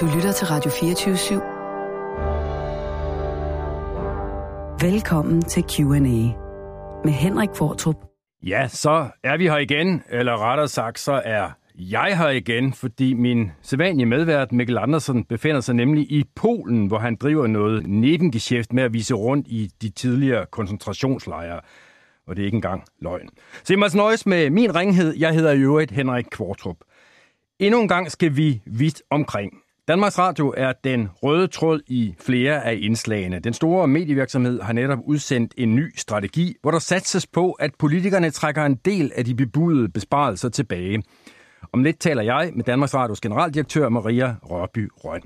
Du lytter til Radio 24 /7. Velkommen til Q&A med Henrik Fortrup. Ja, så er vi her igen, eller rettere sagt, så er jeg her igen, fordi min sædvanlige medvært Mikkel Andersen befinder sig nemlig i Polen, hvor han driver noget nebengeschæft med at vise rundt i de tidligere koncentrationslejre. Og det er ikke engang løgn. Så I må nøjes med min ringhed. Jeg hedder i øvrigt Henrik Kvartrup. Endnu en gang skal vi vidt omkring. Danmarks Radio er den røde tråd i flere af indslagene. Den store medievirksomhed har netop udsendt en ny strategi, hvor der satses på, at politikerne trækker en del af de bebudede besparelser tilbage. Om lidt taler jeg med Danmarks Radios generaldirektør Maria Rørby Røn.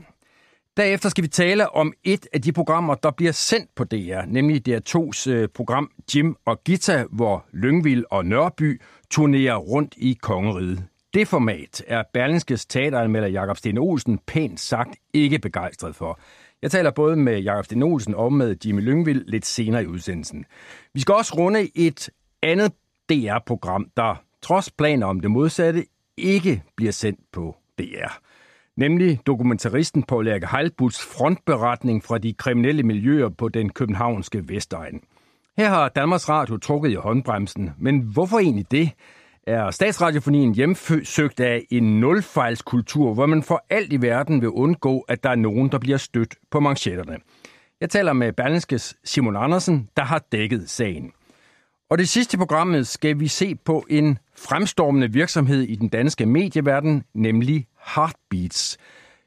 Derefter skal vi tale om et af de programmer, der bliver sendt på DR, nemlig DR2's øh, program Jim og Gita, hvor Lyngvild og Nørby turnerer rundt i kongeriget. Det format er Berlingskes teateranmelder Jakob Sten Olsen pænt sagt ikke begejstret for. Jeg taler både med Jakob Sten Olsen og med Jimmy Lyngvild lidt senere i udsendelsen. Vi skal også runde et andet DR-program, der trods planer om det modsatte ikke bliver sendt på DR. Nemlig dokumentaristen Paul Erik Heilbuts frontberetning fra de kriminelle miljøer på den københavnske Vestegn. Her har Danmarks Radio trukket i håndbremsen, men hvorfor egentlig det? Er statsradiofonien hjemsøgt af en nulfejlskultur, hvor man for alt i verden vil undgå, at der er nogen, der bliver stødt på manchetterne? Jeg taler med Berlingskes Simon Andersen, der har dækket sagen. Og det sidste programmet skal vi se på en fremstormende virksomhed i den danske medieverden, nemlig Heartbeats.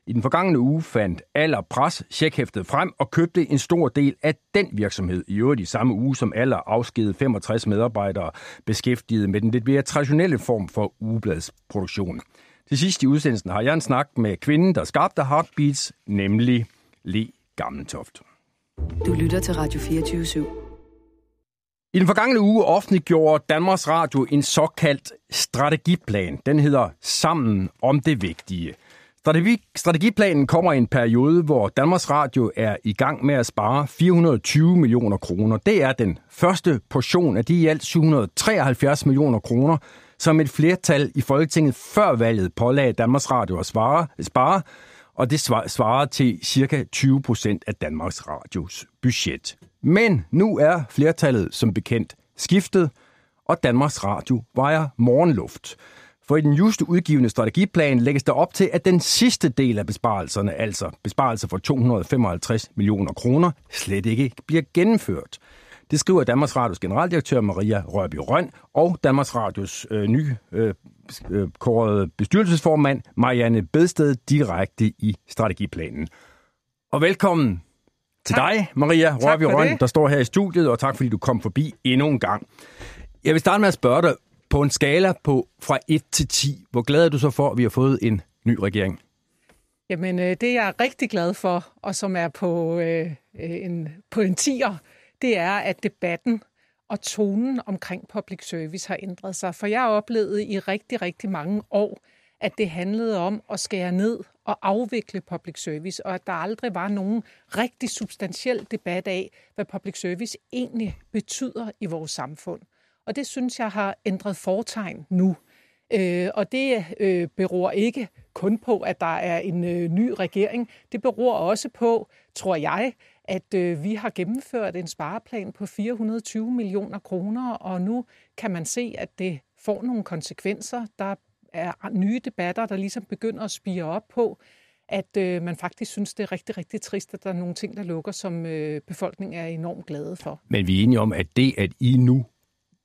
I den forgangne uge fandt Aller Pres checkhæftet frem og købte en stor del af den virksomhed. I øvrigt i samme uge, som Aller afskedede 65 medarbejdere beskæftiget med den lidt mere traditionelle form for ugebladsproduktion. Til sidst i udsendelsen har jeg en snak med kvinden, der skabte Heartbeats, nemlig Le Gammeltoft. Du lytter til Radio 24 /7. I den forgangne uge offentliggjorde Danmarks Radio en såkaldt strategiplan. Den hedder Sammen om det vigtige. Strategiplanen kommer i en periode, hvor Danmarks Radio er i gang med at spare 420 millioner kroner. Det er den første portion af de i alt 773 millioner kroner, som et flertal i Folketinget før valget pålagde Danmarks Radio at svare, spare, og det svarer til cirka 20 procent af Danmarks Radios budget. Men nu er flertallet som bekendt skiftet, og Danmarks Radio vejer morgenluft. For i den just udgivende strategiplan lægges der op til, at den sidste del af besparelserne, altså besparelser for 255 millioner kroner, slet ikke bliver gennemført. Det skriver Danmarks Radios generaldirektør Maria Rørby Røn og Danmarks Radios øh, nye øh, øh kårede bestyrelsesformand Marianne Bedsted direkte i strategiplanen. Og velkommen til tak. dig, Maria Rørby Røn, der står her i studiet, og tak fordi du kom forbi endnu en gang. Jeg vil starte med at spørge dig, på en skala på fra 1 til 10, hvor glad er du så for, at vi har fået en ny regering? Jamen, øh, det jeg er rigtig glad for, og som er på, øh, øh en, på en 10'er, det er, at debatten og tonen omkring public service har ændret sig. For jeg oplevede i rigtig, rigtig mange år, at det handlede om at skære ned og afvikle public service, og at der aldrig var nogen rigtig substantiel debat af, hvad public service egentlig betyder i vores samfund. Og det synes jeg har ændret fortegn nu. Øh, og det øh, beror ikke kun på, at der er en øh, ny regering. Det beror også på, tror jeg, at øh, vi har gennemført en spareplan på 420 millioner kroner, og nu kan man se, at det får nogle konsekvenser. Der er nye debatter, der ligesom begynder at spire op på, at øh, man faktisk synes, det er rigtig, rigtig trist, at der er nogle ting, der lukker, som øh, befolkningen er enormt glade for. Men vi er enige om, at det, at I nu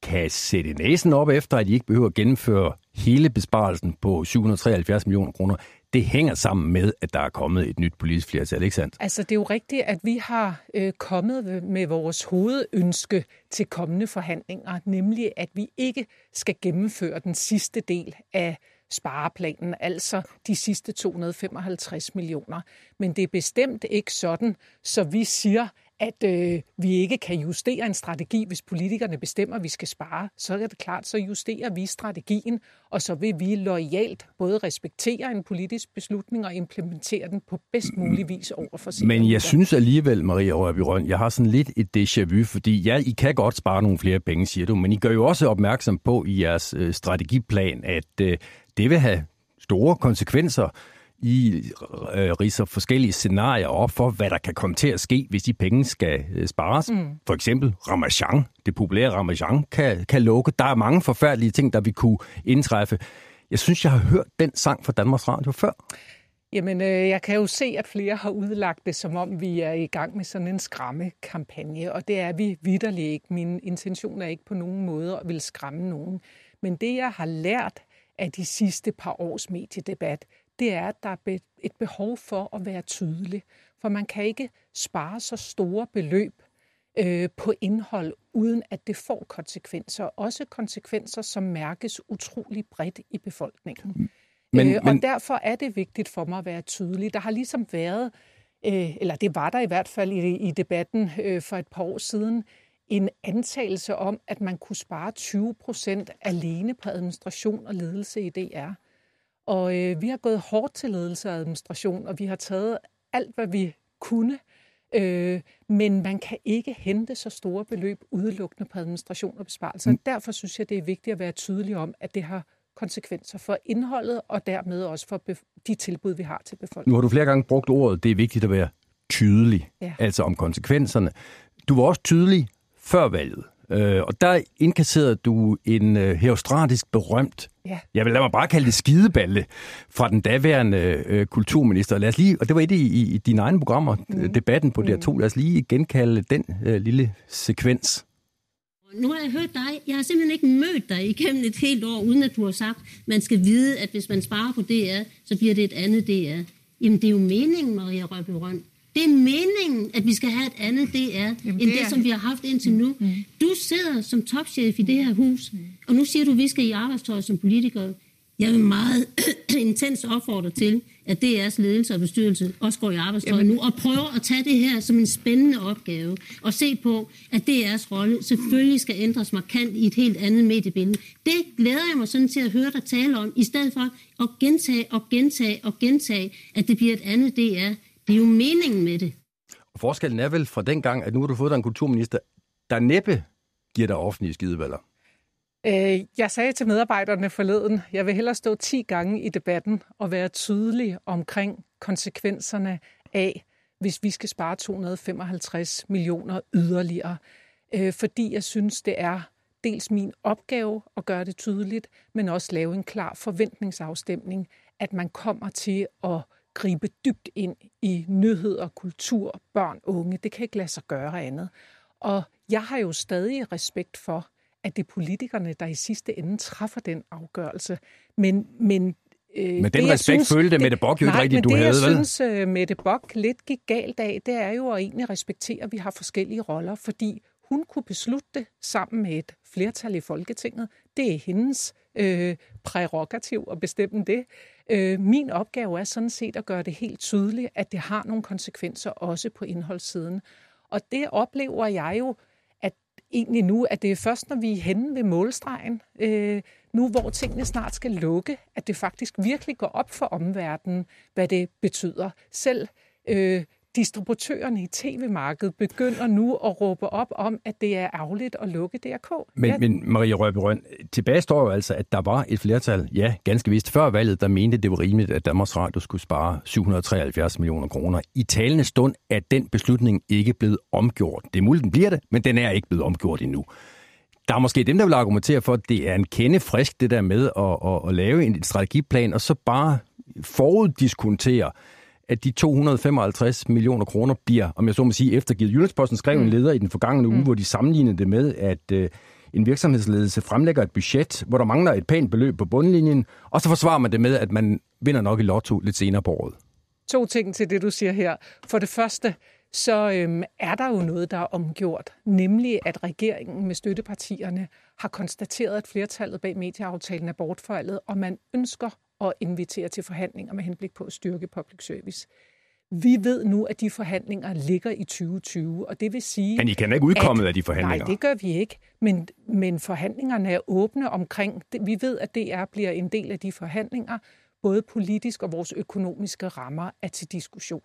kan sætte næsen op efter, at de ikke behøver at gennemføre hele besparelsen på 773 millioner kroner, det hænger sammen med, at der er kommet et nyt politisk flertal, ikke sandt? Altså, det er jo rigtigt, at vi har øh, kommet med vores hovedønske til kommende forhandlinger, nemlig at vi ikke skal gennemføre den sidste del af spareplanen, altså de sidste 255 millioner. Men det er bestemt ikke sådan, så vi siger, at øh, vi ikke kan justere en strategi, hvis politikerne bestemmer, at vi skal spare, så er det klart, så justerer vi strategien, og så vil vi lojalt både respektere en politisk beslutning og implementere den på bedst mulig vis over for Men jeg synes alligevel, Maria Rørby Røn, jeg har sådan lidt et déjà vu, fordi ja, I kan godt spare nogle flere penge, siger du, men I gør jo også opmærksom på i jeres øh, strategiplan, at øh, det vil have store konsekvenser I øh, riser forskellige scenarier op for, hvad der kan komme til at ske, hvis de penge skal øh, spares. Mm. For eksempel Ramachan, det populære Ramachan, kan, kan lukke. Der er mange forfærdelige ting, der vi kunne indtræffe. Jeg synes, jeg har hørt den sang fra Danmarks Radio før. Jamen, øh, jeg kan jo se, at flere har udlagt det, som om vi er i gang med sådan en skræmmekampagne, og det er vi vidderligt ikke. Min intention er ikke på nogen måde at vil skræmme nogen. Men det, jeg har lært af de sidste par års mediedebat, det er, at der er et behov for at være tydelig. For man kan ikke spare så store beløb øh, på indhold, uden at det får konsekvenser. Også konsekvenser, som mærkes utrolig bredt i befolkningen. Men, øh, og men... derfor er det vigtigt for mig at være tydelig. Der har ligesom været, øh, eller det var der i hvert fald i, i debatten øh, for et par år siden, en antagelse om, at man kunne spare 20 procent alene på administration og ledelse i DR. Og øh, vi har gået hårdt til ledelse og administration, og vi har taget alt, hvad vi kunne. Øh, men man kan ikke hente så store beløb udelukkende på administration og besparelser. Mm. Derfor synes jeg, det er vigtigt at være tydelig om, at det har konsekvenser for indholdet, og dermed også for de tilbud, vi har til befolkningen. Nu har du flere gange brugt ordet, det er vigtigt at være tydelig, ja. altså om konsekvenserne. Du var også tydelig før valget. Øh, og der indkasserede du en øh, heostratisk berømt, ja. jeg vil lade mig bare kalde det skideballe, fra den daværende øh, kulturminister. Lad os lige, og det var et i, i, i dine egne programmer, mm. debatten på mm. DR2. Lad os lige genkalde den øh, lille sekvens. Nu har jeg hørt dig. Jeg har simpelthen ikke mødt dig igennem et helt år, uden at du har sagt, man skal vide, at hvis man sparer på DR, så bliver det et andet DR. Jamen, det er jo meningen, Maria Røbe Røn. Det er meningen, at vi skal have et andet DR, Jamen, end det, det som vi har haft indtil nu. Mm. Du sidder som topchef i det her hus, mm. og nu siger du, at vi skal i arbejdstøj som politikere. Jeg vil meget intens opfordre til, at DR's ledelse og bestyrelse også går i arbejdstøj nu og prøver at tage det her som en spændende opgave og se på, at DR's rolle selvfølgelig skal ændres markant i et helt andet mediebillede. Det glæder jeg mig sådan til at høre dig tale om, i stedet for at gentage og gentage og gentage, at det bliver et andet DR. Det er jo meningen med det. Og forskellen er vel fra den gang, at nu har du fået dig en kulturminister, der næppe giver dig offentlige skidevalder. Øh, jeg sagde til medarbejderne forleden, jeg vil hellere stå 10 gange i debatten og være tydelig omkring konsekvenserne af, hvis vi skal spare 255 millioner yderligere. Øh, fordi jeg synes, det er dels min opgave at gøre det tydeligt, men også lave en klar forventningsafstemning, at man kommer til at gribe dybt ind i nyheder, kultur, børn, unge. Det kan ikke lade sig gøre andet. Og jeg har jo stadig respekt for, at det er politikerne, der i sidste ende træffer den afgørelse. Men, men Øh, men den det, respekt synes, følte Mette Bock jo ikke rigtigt, du det, havde, vel? synes, uh, Mette Bock lidt gik galt af, det er jo at egentlig respektere, at vi har forskellige roller, fordi hun kunne beslutte det sammen med et flertal i Folketinget. Det er hendes øh, prerogativ at bestemme det. Øh, min opgave er sådan set at gøre det helt tydeligt, at det har nogle konsekvenser også på indholdssiden. Og det oplever jeg jo egentlig nu, at det er først, når vi er henne ved målstregen, øh, nu hvor tingene snart skal lukke, at det faktisk virkelig går op for omverdenen, hvad det betyder. Selv øh, distributørerne i tv-markedet begynder nu at råbe op om, at det er ærgerligt at lukke DRK. Men, ja. men Maria Røberøn, tilbage står jo altså, at der var et flertal, ja, ganske vist før valget, der mente, det var rimeligt, at Danmarks Radio skulle spare 773 millioner kroner. I talende stund er den beslutning ikke blevet omgjort. Det er muligt, den bliver det, men den er ikke blevet omgjort endnu. Der er måske dem, der vil argumentere for, at det er en kende frisk, det der med at, at, at lave en strategiplan, og så bare foruddiskontere, at de 255 millioner kroner bliver, om jeg så må sige, eftergivet. Jyllandsposten skrev mm. en leder i den forgangne uge, mm. hvor de sammenlignede det med, at øh, en virksomhedsledelse fremlægger et budget, hvor der mangler et pænt beløb på bundlinjen, og så forsvarer man det med, at man vinder nok i lotto lidt senere på året. To ting til det, du siger her. For det første, så øhm, er der jo noget, der er omgjort, nemlig at regeringen med støttepartierne har konstateret, at flertallet bag medieaftalen er bortfaldet, og man ønsker at invitere til forhandlinger med henblik på at styrke public service. Vi ved nu, at de forhandlinger ligger i 2020, og det vil sige... Men I kan ikke udkomme af de forhandlinger? Nej, det gør vi ikke. Men, men forhandlingerne er åbne omkring... Vi ved, at DR bliver en del af de forhandlinger. Både politisk og vores økonomiske rammer er til diskussion.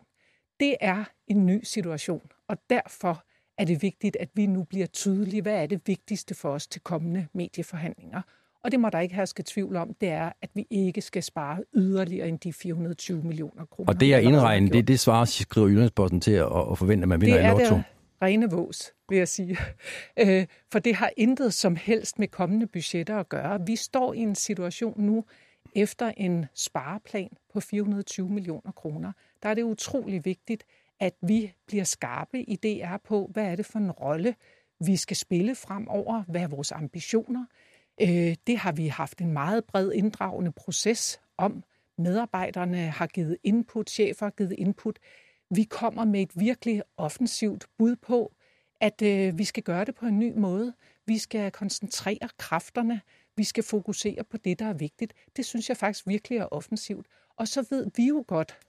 Det er en ny situation, og derfor er det vigtigt, at vi nu bliver tydelige. Hvad er det vigtigste for os til kommende medieforhandlinger? Og det må der ikke herske tvivl om, det er, at vi ikke skal spare yderligere end de 420 millioner kroner. Og det er indregnet, det, det svarer, skriver Jyllandsposten til at, at forvente, at man vinder det i lotto. Det rene vås, vil jeg sige. Øh, for det har intet som helst med kommende budgetter at gøre. Vi står i en situation nu, efter en spareplan på 420 millioner kroner. Der er det utrolig vigtigt, at vi bliver skarpe i DR på, hvad er det for en rolle, vi skal spille fremover, hvad er vores ambitioner. Øh, det har vi haft en meget bred inddragende proces om. Medarbejderne har givet input, chefer har givet input. Vi kommer med et virkelig offensivt bud på, at øh, vi skal gøre det på en ny måde. Vi skal koncentrere kræfterne. Vi skal fokusere på det, der er vigtigt. Det synes jeg faktisk virkelig er offensivt. Og så ved vi jo godt,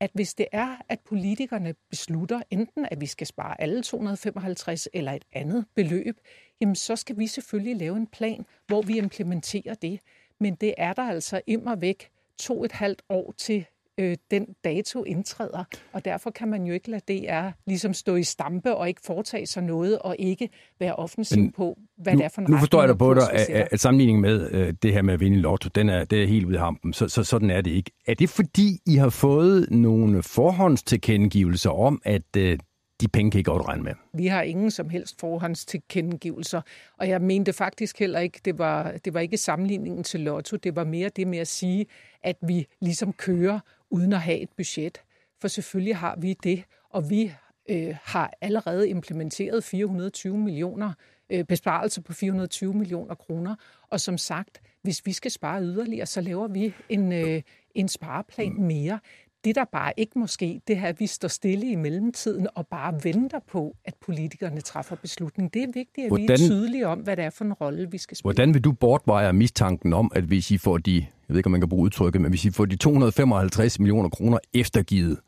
at hvis det er, at politikerne beslutter enten, at vi skal spare alle 255 eller et andet beløb, jamen så skal vi selvfølgelig lave en plan, hvor vi implementerer det. Men det er der altså immer væk to et halvt år til øh, den dato indtræder, og derfor kan man jo ikke lade DR ligesom stå i stampe og ikke foretage sig noget, og ikke være offensiv Men på, hvad nu, det er for en Nu forstår jeg dig på dig, at, at, at sammenligningen med øh, det her med at vinde lotto, den er, det er helt ude i hampen, så, så sådan er det ikke. Er det fordi, I har fået nogle forhåndstilkendegivelser om, at øh, de penge kan I godt regne med. Vi har ingen som helst forhåndstilkendegivelser, og jeg mente faktisk heller ikke, det var, det var ikke sammenligningen til Lotto, det var mere det med at sige, at vi ligesom kører uden at have et budget. For selvfølgelig har vi det, og vi øh, har allerede implementeret 420 millioner øh, besparelser på 420 millioner kroner. Og som sagt, hvis vi skal spare yderligere, så laver vi en, øh, en spareplan mere. Det, der bare ikke måske, det er, at vi står stille i mellemtiden og bare venter på, at politikerne træffer beslutning. Det er vigtigt, at hvordan, vi er tydelige om, hvad det er for en rolle, vi skal spille. Hvordan vil du bortveje mistanken om, at hvis I får de, jeg ved ikke, om man kan bruge udtrykket, men hvis I får de 255 millioner kroner eftergivet,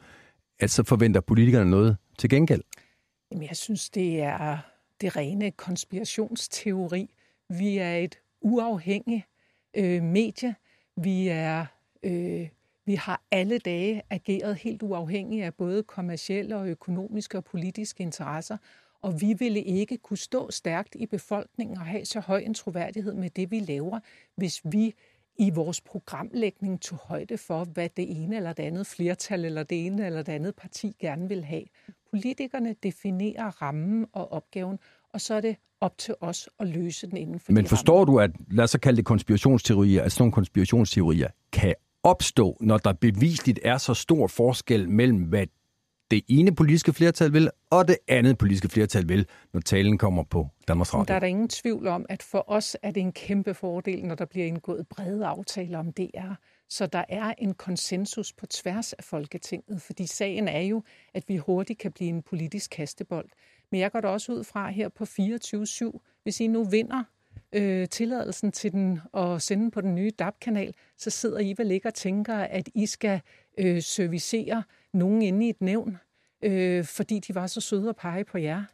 at så forventer politikerne noget til gengæld? Jamen, jeg synes, det er det rene konspirationsteori. Vi er et uafhængigt øh, medie. Vi er øh, vi har alle dage ageret helt uafhængigt af både kommercielle og økonomiske og politiske interesser, og vi ville ikke kunne stå stærkt i befolkningen og have så høj en troværdighed med det, vi laver, hvis vi i vores programlægning tog højde for, hvad det ene eller det andet flertal eller det ene eller det andet parti gerne vil have. Politikerne definerer rammen og opgaven, og så er det op til os at løse den inden for Men forstår rammer. du, at lad os så kalde det konspirationsteorier, at sådan nogle konspirationsteorier kan opstå, når der bevisligt er så stor forskel mellem, hvad det ene politiske flertal vil, og det andet politiske flertal vil, når talen kommer på Danmarks Radio. Der er der ingen tvivl om, at for os er det en kæmpe fordel, når der bliver indgået brede aftaler om DR. Så der er en konsensus på tværs af Folketinget, fordi sagen er jo, at vi hurtigt kan blive en politisk kastebold. Men jeg går da også ud fra her på 24-7, hvis I nu vinder øh, tilladelsen til den og sende på den nye DAB-kanal, så sidder I vel ikke og tænker, at I skal øh, servicere nogen inde i et nævn, øh, fordi de var så søde at pege på jer.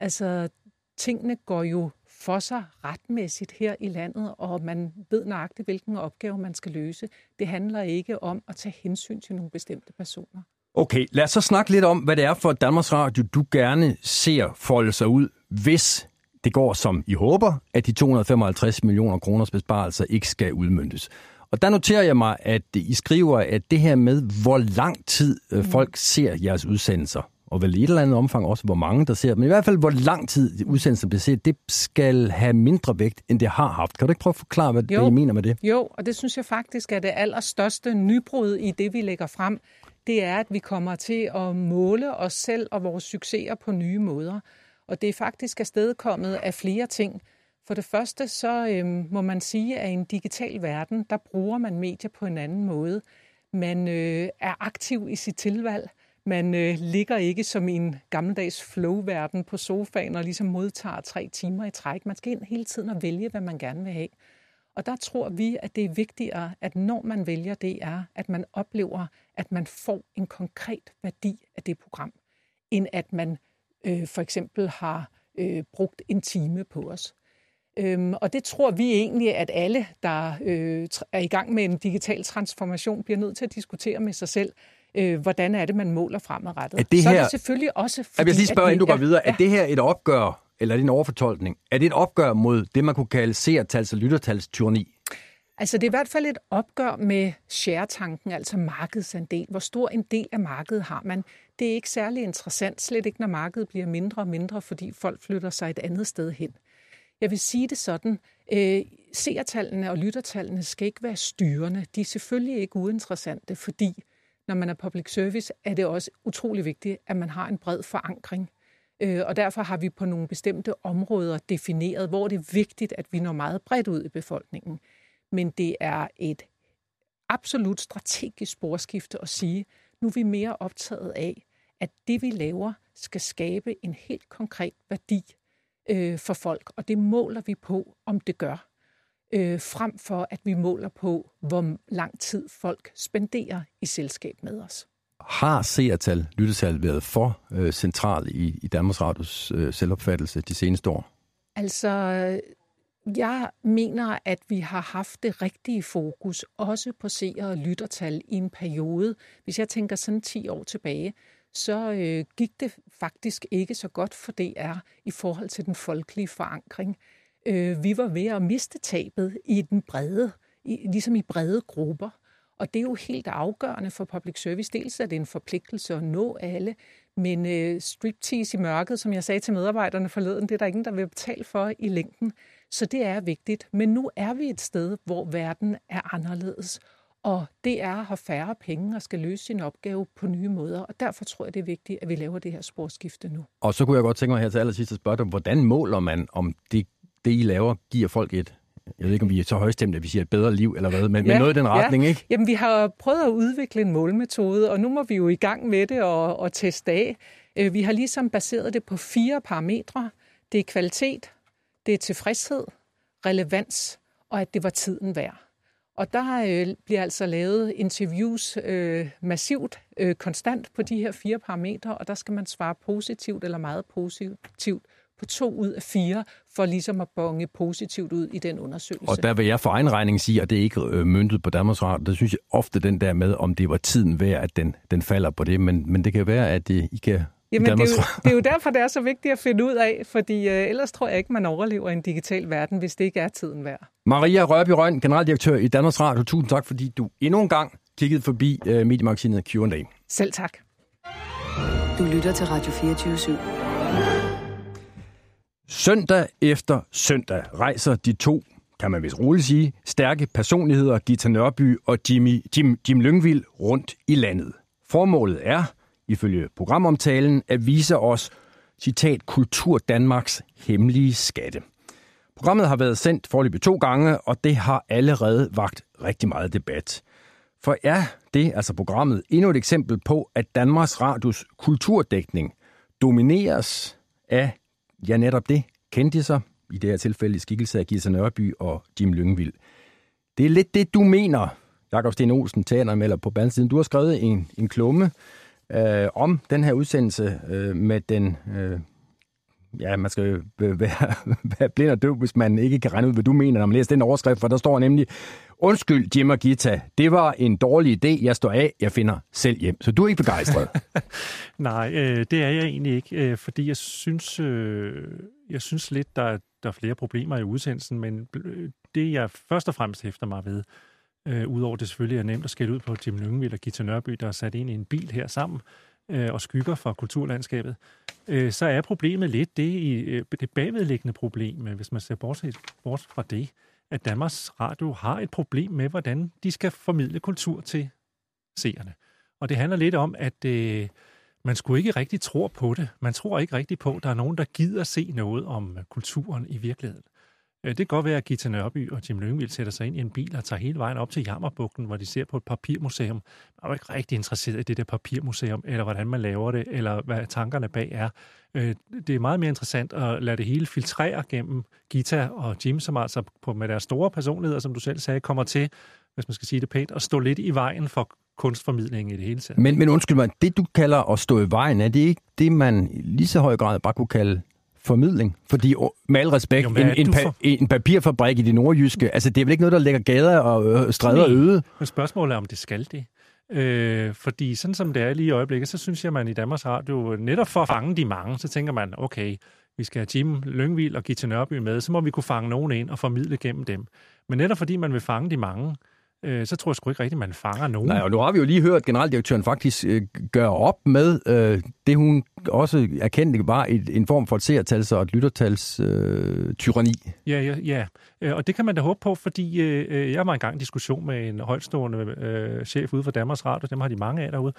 Altså, tingene går jo for sig retmæssigt her i landet, og man ved nøjagtigt, hvilken opgave man skal løse. Det handler ikke om at tage hensyn til nogle bestemte personer. Okay, lad os så snakke lidt om, hvad det er for Danmarks Radio, du gerne ser folde sig ud, hvis det går som I håber, at de 255 millioner kroners besparelser ikke skal udmyndtes. Og der noterer jeg mig, at I skriver, at det her med, hvor lang tid øh, mm. folk ser jeres udsendelser, og vel i et eller andet omfang også, hvor mange der ser, men i hvert fald, hvor lang tid udsendelsen bliver set, det skal have mindre vægt, end det har haft. Kan du ikke prøve at forklare, hvad jo. det, I mener med det? Jo, og det synes jeg faktisk er det allerstørste nybrud i det, vi lægger frem. Det er, at vi kommer til at måle os selv og vores succeser på nye måder. Og det er faktisk afstedkommet af flere ting. For det første så øhm, må man sige, at i en digital verden, der bruger man medier på en anden måde. Man øh, er aktiv i sit tilvalg. Man øh, ligger ikke som i en gammeldags flow-verden på sofaen og ligesom modtager tre timer i træk. Man skal ind hele tiden og vælge, hvad man gerne vil have. Og der tror vi, at det er vigtigere, at når man vælger det, er, at man oplever, at man får en konkret værdi af det program, end at man øh, for eksempel har øh, brugt en time på os. Øhm, og det tror vi egentlig, at alle, der øh, er i gang med en digital transformation, bliver nødt til at diskutere med sig selv, øh, hvordan er det, man måler fremadrettet. Er det Så her, er det selvfølgelig også... Fordi, jeg vil lige spørge, inden du går videre. Ja, er det her et opgør eller er det en overfortolkning? Er det et opgør mod det, man kunne kalde seertals- og lyttertals tyranni? Altså det er i hvert fald et opgør med share-tanken, altså markedsandel. Hvor stor en del af markedet har man? Det er ikke særlig interessant, slet ikke når markedet bliver mindre og mindre, fordi folk flytter sig et andet sted hen. Jeg vil sige det sådan, øh, seertallene og lyttertallene skal ikke være styrende. De er selvfølgelig ikke uinteressante, fordi når man er public service, er det også utrolig vigtigt, at man har en bred forankring. Øh, og derfor har vi på nogle bestemte områder defineret, hvor det er vigtigt, at vi når meget bredt ud i befolkningen. Men det er et absolut strategisk sporskifte at sige, nu er vi mere optaget af, at det vi laver skal skabe en helt konkret værdi øh, for folk, og det måler vi på, om det gør, øh, frem for at vi måler på, hvor lang tid folk spenderer i selskab med os. Har seertal, lyttetal været for øh, central i, i Danmarks Radios øh, selvopfattelse de seneste år? Altså, jeg mener, at vi har haft det rigtige fokus, også på seer- og lyttertal i en periode. Hvis jeg tænker sådan 10 år tilbage, så øh, gik det faktisk ikke så godt for DR i forhold til den folkelige forankring. Øh, vi var ved at miste tabet i den brede, i, ligesom i brede grupper. Og det er jo helt afgørende for public service. Dels er det en forpligtelse at nå alle, men øh, striptease i mørket, som jeg sagde til medarbejderne forleden, det er der ingen, der vil betale for i længden. Så det er vigtigt. Men nu er vi et sted, hvor verden er anderledes. Og det er at have færre penge og skal løse sin opgave på nye måder. Og derfor tror jeg, det er vigtigt, at vi laver det her sporskifte nu. Og så kunne jeg godt tænke mig her til allersidst at spørge dig, hvordan måler man, om det, det I laver, giver folk et jeg ved ikke, om vi er så højstemte, at vi siger et bedre liv eller hvad, men, ja, men noget i den retning, ja. ikke? Jamen, vi har prøvet at udvikle en målmetode, og nu må vi jo i gang med det og, og teste af. Øh, vi har ligesom baseret det på fire parametre. Det er kvalitet, det er tilfredshed, relevans og at det var tiden værd. Og der øh, bliver altså lavet interviews øh, massivt, øh, konstant på de her fire parametre, og der skal man svare positivt eller meget positivt på to ud af fire, for ligesom at bonge positivt ud i den undersøgelse. Og der vil jeg for egen regning sige, at det er ikke øh, myndet på Danmarks Radio. Der synes jeg ofte den der med, om det var tiden værd, at den, den falder på det. Men, men det kan være, at det, I kan Jamen, det er, jo, det er jo derfor, det er så vigtigt at finde ud af, fordi øh, ellers tror jeg ikke, man overlever en digital verden, hvis det ikke er tiden værd. Maria Rørby Røn, generaldirektør i Danmarks Radio. Tusind tak, fordi du endnu en gang kiggede forbi øh, mediemagasinet Q&A. Selv tak. Du lytter til Radio 24 /7. Søndag efter søndag rejser de to, kan man vist roligt sige, stærke personligheder, Gita Nørby og Jimmy, Jim, Jim Lyngvild, rundt i landet. Formålet er, ifølge programomtalen, at vise os, citat, Kultur Danmarks hemmelige skatte. Programmet har været sendt forløbig to gange, og det har allerede vagt rigtig meget debat. For er det, altså programmet, endnu et eksempel på, at Danmarks Radios kulturdækning domineres af, ja netop det, sig, i det her tilfælde i skikkelse af Gisa Nørby og Jim Lyngvild. Det er lidt det, du mener, Jakob Sten Olsen, teatermelder på bandsiden. Du har skrevet en, en klumme øh, om den her udsendelse øh, med den... Øh, ja, man skal være, være blind og døv, hvis man ikke kan regne ud, hvad du mener, når man læser den overskrift, for der står nemlig, undskyld Jim og Gita, det var en dårlig idé, jeg står af, jeg finder selv hjem. Så du er ikke begejstret? Nej, øh, det er jeg egentlig ikke, øh, fordi jeg synes, øh, jeg synes lidt, der, der er flere problemer i udsendelsen, men øh, det jeg først og fremmest hæfter mig ved, Øh, Udover det selvfølgelig er nemt at skælde ud på Jim Lyngvild og Gita Nørby, der er sat ind i en bil her sammen øh, og skygger fra kulturlandskabet, øh, så er problemet lidt det, i, øh, det bagvedliggende problem, hvis man ser bort, bort fra det, at Danmarks Radio har et problem med, hvordan de skal formidle kultur til seerne. Og det handler lidt om, at øh, man skulle ikke rigtig tro på det. Man tror ikke rigtig på, at der er nogen, der gider se noget om kulturen i virkeligheden. Øh, det kan godt være, at Gita Nørby og Jim Lyngvild sætter sig ind i en bil og tager hele vejen op til Jammerbugten, hvor de ser på et papirmuseum. Man er jo ikke rigtig interesseret i det der papirmuseum, eller hvordan man laver det, eller hvad tankerne bag er. Øh, det er meget mere interessant at lade det hele filtrere gennem Gita og Jim, som altså på, med deres store personligheder, som du selv sagde, kommer til, hvis man skal sige det pænt, at stå lidt i vejen for kunstformidlingen i det hele taget. Men, men undskyld mig, det du kalder at stå i vejen, er det ikke det, man lige så høj grad bare kunne kalde formidling? Fordi med al respekt, jo, en, en, pa- for... en papirfabrik i det nordjyske, altså det er vel ikke noget, der lægger gader og øh, stræder øde? Men spørgsmålet er, om det skal det. Øh, fordi sådan som det er lige i øjeblikket, så synes jeg, man i Danmarks Radio, netop for at fange de mange, så tænker man, okay, vi skal have Jim Lyngvild og Gita Nørby med, så må vi kunne fange nogen ind og formidle gennem dem. Men netop fordi man vil fange de mange, øh, så tror jeg sgu ikke rigtigt, man fanger nogen. Nej, og nu har vi jo lige hørt generaldirektøren faktisk øh, gøre op med øh, det, hun også erkendte var et, en form for et seertals- og et lyttertals øh, tyranni. Ja, ja, ja. Øh, og det kan man da håbe på, fordi øh, øh, jeg var engang i diskussion med en højtstående øh, chef ude for Danmarks Radio, dem har de mange af derude,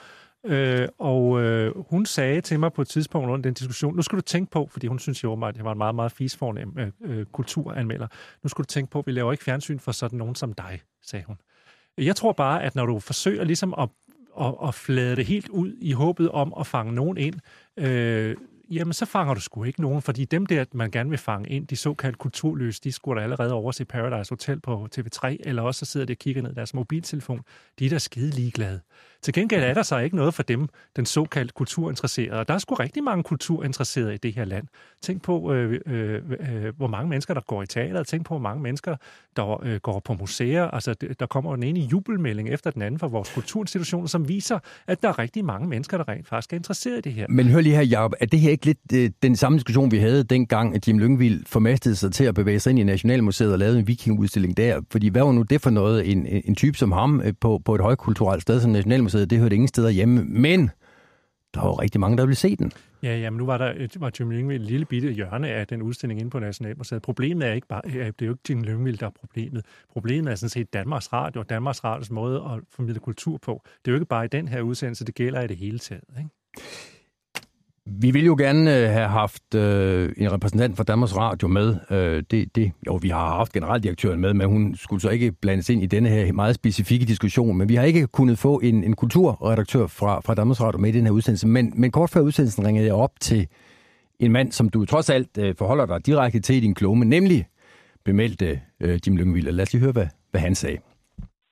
øh, og øh, hun sagde til mig på et tidspunkt under den diskussion, nu skal du tænke på, fordi hun synes jo, at jeg var en meget, meget fisfornem øh, øh, kulturanmelder, nu skal du tænke på, at vi laver ikke fjernsyn for sådan nogen som dig, sagde hun. Jeg tror bare, at når du forsøger ligesom at, at, at flade det helt ud i håbet om at fange nogen ind, øh, jamen så fanger du sgu ikke nogen, fordi dem der, man gerne vil fange ind, de såkaldte kulturløse, de skulle da allerede over til Paradise Hotel på TV3, eller også så sidder de og kigger ned i deres mobiltelefon. De er da skide ligeglade. Til gengæld er der så ikke noget for dem, den såkaldte kulturinteresserede. Og der er sgu rigtig mange kulturinteresserede i det her land. Tænk på, øh, øh, øh, hvor mange mennesker, der går i teater. Tænk på, hvor mange mennesker, der øh, går på museer. Altså, der kommer en ene jubelmelding efter den anden fra vores kulturinstitutioner, som viser, at der er rigtig mange mennesker, der rent faktisk er interesseret i det her. Men hør lige her, Jacob, er det her ikke lidt øh, den samme diskussion, vi havde dengang, at Jim Lyngvild formastede sig til at bevæge sig ind i Nationalmuseet og lavede en vikingudstilling der? Fordi hvad var nu det for noget? En, en type som ham øh, på, på et højkulturelt sted som Nationalmuseet Nationalmuseet, det hørte ingen steder hjemme, men der var rigtig mange, der ville se den. Ja, ja, men nu var der et, var Jim Lyngvild et lille bitte hjørne af den udstilling inde på Nationalmuseet. Problemet er ikke bare, øh, det er jo ikke Jim Lyngvild, der er problemet. Problemet er sådan set Danmarks Radio og Danmarks Radios måde at formidle kultur på. Det er jo ikke bare i den her udsendelse, det gælder i det hele taget. Ikke? Vi ville jo gerne øh, have haft øh, en repræsentant fra Danmarks Radio med. Øh, det, det, jo, vi har haft generaldirektøren med, men hun skulle så ikke blandes ind i denne her meget specifikke diskussion. Men vi har ikke kunnet få en, en kulturredaktør fra, fra Danmarks Radio med i den her udsendelse. Men, men kort før udsendelsen ringede jeg op til en mand, som du trods alt øh, forholder dig direkte til i din klumme, nemlig bemeldte øh, Jim Lyngvild. Lad os lige høre, hvad, hvad han sagde.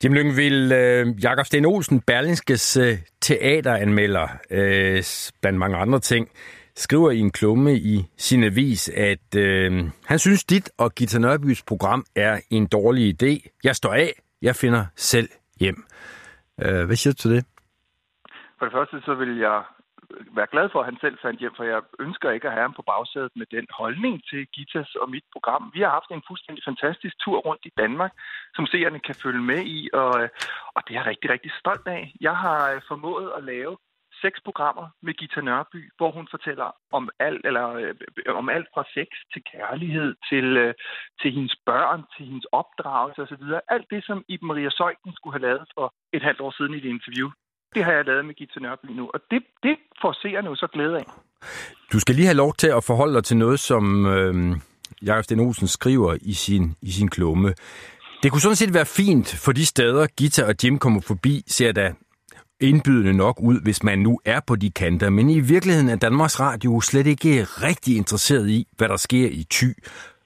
Jim Lyngvild, øh, Jakob Sten Olsen, Berlingskes øh, teateranmelder, øh, blandt mange andre ting, skriver i en klumme i sin avis, at øh, han synes, dit og Gita Nørbys program er en dårlig idé. Jeg står af, jeg finder selv hjem. Øh, hvad siger du til det? For det første så vil jeg være glad for, at han selv fandt hjem, for jeg ønsker ikke at have ham på bagsædet med den holdning til Gitas og mit program. Vi har haft en fuldstændig fantastisk tur rundt i Danmark, som seerne kan følge med i, og, øh, og det er jeg rigtig, rigtig stolt af. Jeg har øh, formået at lave seks programmer med Gita Nørby, hvor hun fortæller om alt, eller, øh, om alt fra sex til kærlighed, til, øh, til hendes børn, til hendes opdragelse osv. Alt det, som Iben Maria Søjken skulle have lavet for et halvt år siden i et interview. Det har jeg lavet med Gita Nørby nu, og det, det får seerne jo så glæde af. Du skal lige have lov til at forholde dig til noget, som øh, Jakob Sten Olsen skriver i sin, i sin klumme. Det kunne sådan set være fint for de steder, Gita og Jim kommer forbi, ser da indbydende nok ud, hvis man nu er på de kanter. Men i virkeligheden er Danmarks Radio slet ikke rigtig interesseret i, hvad der sker i Thy.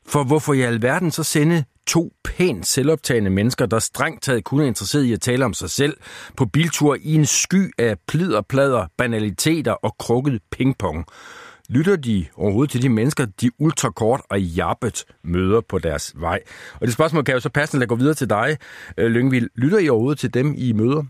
For hvorfor i alverden så sende to pænt selvoptagende mennesker, der strengt taget kun er interesseret i at tale om sig selv, på biltur i en sky af plider, plader, banaliteter og krukket pingpong. Lytter de overhovedet til de mennesker, de ultrakort og jappet møder på deres vej? Og det spørgsmål kan jo så passende gå videre til dig, øh, Lyngvild. Lytter I overhovedet til dem, I møder?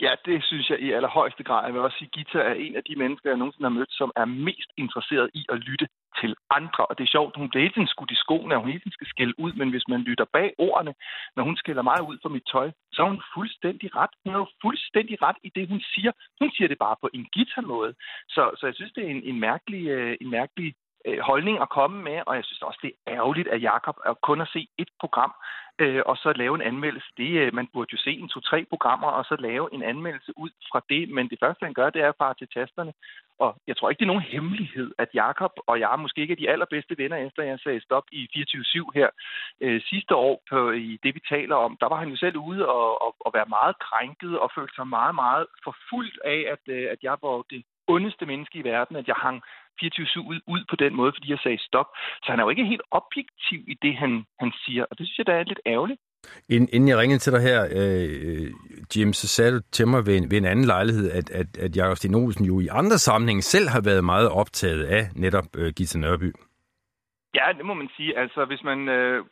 Ja, det synes jeg i allerhøjeste grad. Jeg vil også sige, at Gita er en af de mennesker, jeg nogensinde har mødt, som er mest interesseret i at lytte til andre. Og det er sjovt, hun bliver hele tiden skudt i skoene, og hun hele tiden skal skælde ud, men hvis man lytter bag ordene, når hun skælder mig ud for mit tøj, så er hun fuldstændig ret. Hun har jo fuldstændig ret i det, hun siger. Hun siger det bare på en guitar-måde. Så, så jeg synes, det er en, en mærkelig, øh, en mærkelig øh, holdning at komme med, og jeg synes også, det er ærgerligt, at Jakob er kun at se et program, øh, og så lave en anmeldelse. Det, øh, man burde jo se en to-tre programmer, og så lave en anmeldelse ud fra det, men det første, han gør, det er at til tasterne, og jeg tror ikke, det er nogen hemmelighed, at Jakob og jeg måske ikke er de allerbedste venner, efter jeg sagde stop i 24-7 her øh, sidste år på, i det, vi taler om. Der var han jo selv ude og, og, og være meget krænket og følte sig meget, meget forfulgt af, at, øh, at jeg var det ondeste menneske i verden, at jeg hang 24-7 ud, ud på den måde, fordi jeg sagde stop. Så han er jo ikke helt objektiv i det, han, han siger, og det synes jeg, der er lidt ærgerligt. Inden jeg ringede til dig her, øh, Jim, så sagde du til mig ved en, ved en anden lejlighed, at, at, at Jakob Sten Olsen jo i andre sammenhænge selv har været meget optaget af netop øh, Gita Nørby. Ja, det må man sige. Altså, hvis man øh,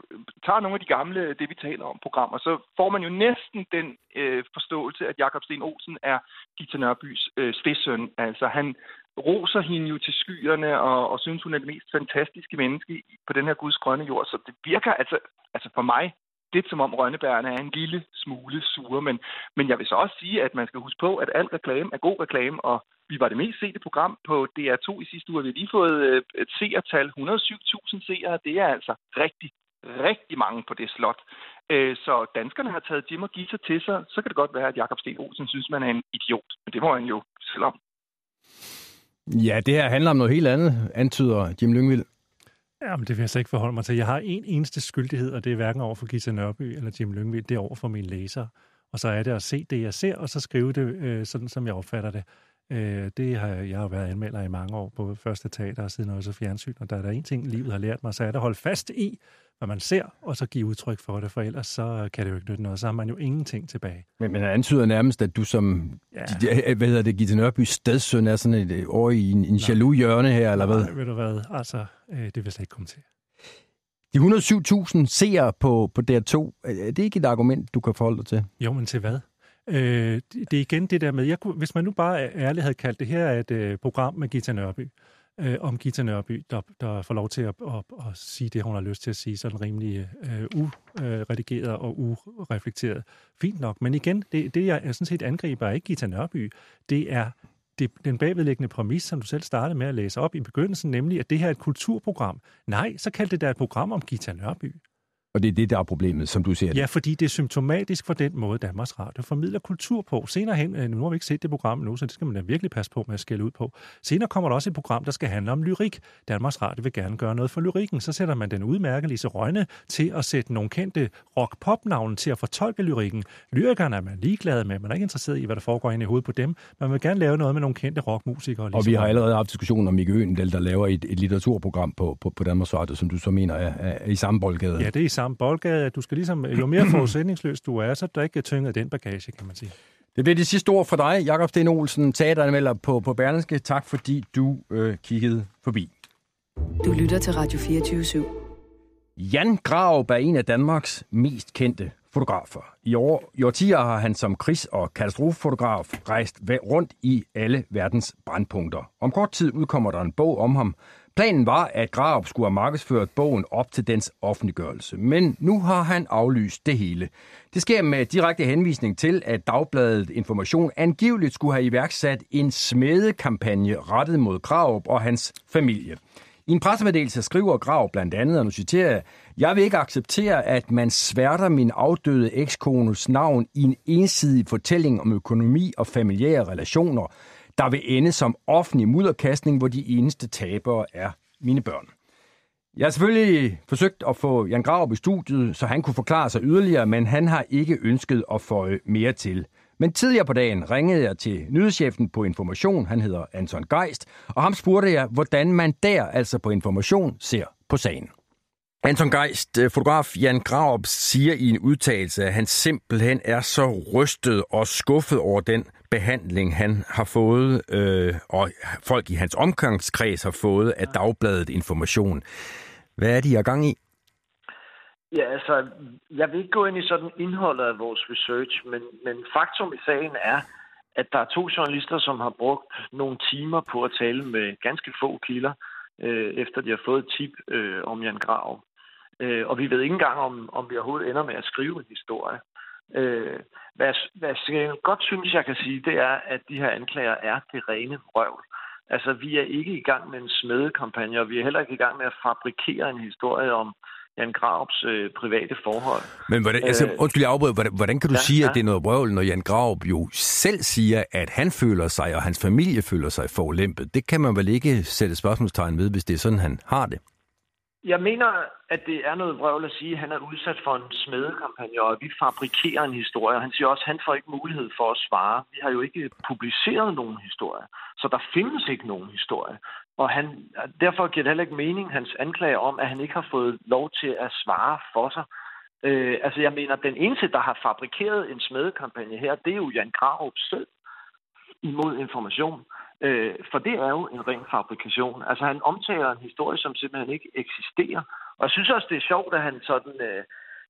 tager nogle af de gamle, det vi taler om, programmer, så får man jo næsten den øh, forståelse, at Jakob Sten Olsen er Gita Nørbys øh, stedsøn. Altså, han roser hende jo til skyerne og, og synes, hun er det mest fantastiske menneske på den her Guds grønne jord. Så det virker altså, altså for mig lidt som om rønnebærerne er en lille smule sure. Men, men jeg vil så også sige, at man skal huske på, at al reklame er god reklame, og vi var det mest sete program på DR2 i sidste uge. Vi har lige fået øh, et seertal, 107.000 seere. Det er altså rigtig, rigtig mange på det slot. Øh, så danskerne har taget Jim og Gita til sig. Så kan det godt være, at Jakob Sten Olsen synes, man er en idiot. Men det må han jo selv om. Ja, det her handler om noget helt andet, antyder Jim Lyngvild. Jamen, det vil jeg så ikke forholde mig til. Jeg har en eneste skyldighed, og det er hverken over for Gita Nørby eller Jim Lyngvild, det er over for mine læsere. Og så er det at se det, jeg ser, og så skrive det, øh, sådan som jeg opfatter det. Øh, det har jeg, jeg har været anmelder i mange år, på første teater og siden også fjernsyn, og der er der en ting, livet har lært mig, så er det at holde fast i, hvad man ser, og så give udtryk for det, for ellers så kan det jo ikke nytte noget. Så har man jo ingenting tilbage. Men, men antyder nærmest, at du som, ja. hvad hedder det, Gita Nørby stedsøn er sådan et år i en, en jaloux hjørne her, eller hvad? Nej, ved du hvad, altså, øh, det vil jeg slet ikke komme til. De 107.000 seere på, på DR2, er det ikke et argument, du kan forholde dig til? Jo, men til hvad? Øh, det er igen det der med, jeg kunne, hvis man nu bare ærligt havde kaldt det her et øh, program med Gita Nørby, øh, om Gita Nørby, der, der får lov til at, at, at sige det, hun har lyst til at sige, sådan rimelig øh, uredigeret og ureflekteret. Fint nok, men igen, det, det jeg sådan set angriber er ikke Gita Nørby, det er det, den bagvedliggende præmis, som du selv startede med at læse op i begyndelsen, nemlig at det her er et kulturprogram. Nej, så kald det da et program om Gita Nørby. Og det er det, der er problemet, som du ser det. Ja, fordi det er symptomatisk for den måde, Danmarks Radio formidler kultur på. Senere hen, øh, nu har vi ikke set det program nu, så det skal man da virkelig passe på med at skælde ud på. Senere kommer der også et program, der skal handle om lyrik. Danmarks Radio vil gerne gøre noget for lyrikken. Så sætter man den udmærkede Lise Rønne til at sætte nogle kendte rock-pop-navne til at fortolke lyrikken. Lyrikerne er man ligeglad med. Man er ikke interesseret i, hvad der foregår inde i hovedet på dem. Man vil gerne lave noget med nogle kendte rockmusikere. Og vi har allerede haft diskussion om Mikke Øendel, der laver et, et litteraturprogram på, på, på Danmarks Radio, som du så mener er, er, er i samme boldgade. Ja, det er samme boldgade, du skal ligesom, jo mere forudsætningsløs du er, så er der ikke tynget den bagage, kan man sige. Det bliver det sidste ord for dig, Jakob Sten Olsen, teateranmelder på, på Berlingske. Tak fordi du øh, kiggede forbi. Du lytter til Radio 24 /7. Jan Graup er en af Danmarks mest kendte fotografer. I, år, I årtier har han som krigs- og katastrofefotograf rejst rundt i alle verdens brandpunkter. Om kort tid udkommer der en bog om ham, Planen var, at Graup skulle have markedsført bogen op til dens offentliggørelse, men nu har han aflyst det hele. Det sker med direkte henvisning til, at Dagbladet Information angiveligt skulle have iværksat en smedekampagne rettet mod Graup og hans familie. I en pressemeddelelse skriver Grav blandt andet, og nu citerer jeg, jeg vil ikke acceptere, at man sværter min afdøde ekskones navn i en ensidig fortælling om økonomi og familiære relationer der vil ende som offentlig mudderkastning, hvor de eneste tabere er mine børn. Jeg har selvfølgelig forsøgt at få Jan Grav i studiet, så han kunne forklare sig yderligere, men han har ikke ønsket at få mere til. Men tidligere på dagen ringede jeg til nyhedschefen på Information, han hedder Anton Geist, og ham spurgte jeg, hvordan man der, altså på Information, ser på sagen. Anton Geist, øh, fotograf Jan Graup, siger i en udtalelse, at han simpelthen er så rystet og skuffet over den behandling, han har fået, øh, og folk i hans omgangskreds har fået af Dagbladet Information. Hvad er de i gang i? Ja, altså, jeg vil ikke gå ind i sådan indholdet af vores research, men, men faktum i sagen er, at der er to journalister, som har brugt nogle timer på at tale med ganske få kilder, øh, efter de har fået et tip øh, om Jan Grav. Øh, og vi ved ikke engang, om, om vi overhovedet ender med at skrive en historie. Øh, hvad, hvad jeg godt synes, jeg kan sige, det er, at de her anklager er det rene røvl. Altså, vi er ikke i gang med en smedekampagne, og vi er heller ikke i gang med at fabrikere en historie om Jan Graups øh, private forhold. Men hvordan, altså, øh, undskyld, jeg afbryder, hvordan, hvordan kan du ja, sige, ja. at det er noget røvl, når Jan Graup jo selv siger, at han føler sig, og hans familie føler sig forulæmpet? Det kan man vel ikke sætte spørgsmålstegn ved, hvis det er sådan, han har det? Jeg mener, at det er noget vrøvl at sige, at han er udsat for en smedekampagne, og vi fabrikerer en historie. Han siger også, at han får ikke mulighed for at svare. Vi har jo ikke publiceret nogen historie, så der findes ikke nogen historie. Og han, derfor giver det heller ikke mening, hans anklager om, at han ikke har fået lov til at svare for sig. Øh, altså jeg mener, at den eneste, der har fabrikeret en smedekampagne her, det er jo Jan Grarup selv imod information. Øh, for det er jo en ren fabrikation. Altså han omtaler en historie, som simpelthen ikke eksisterer. Og jeg synes også, det er sjovt, at han sådan... Øh,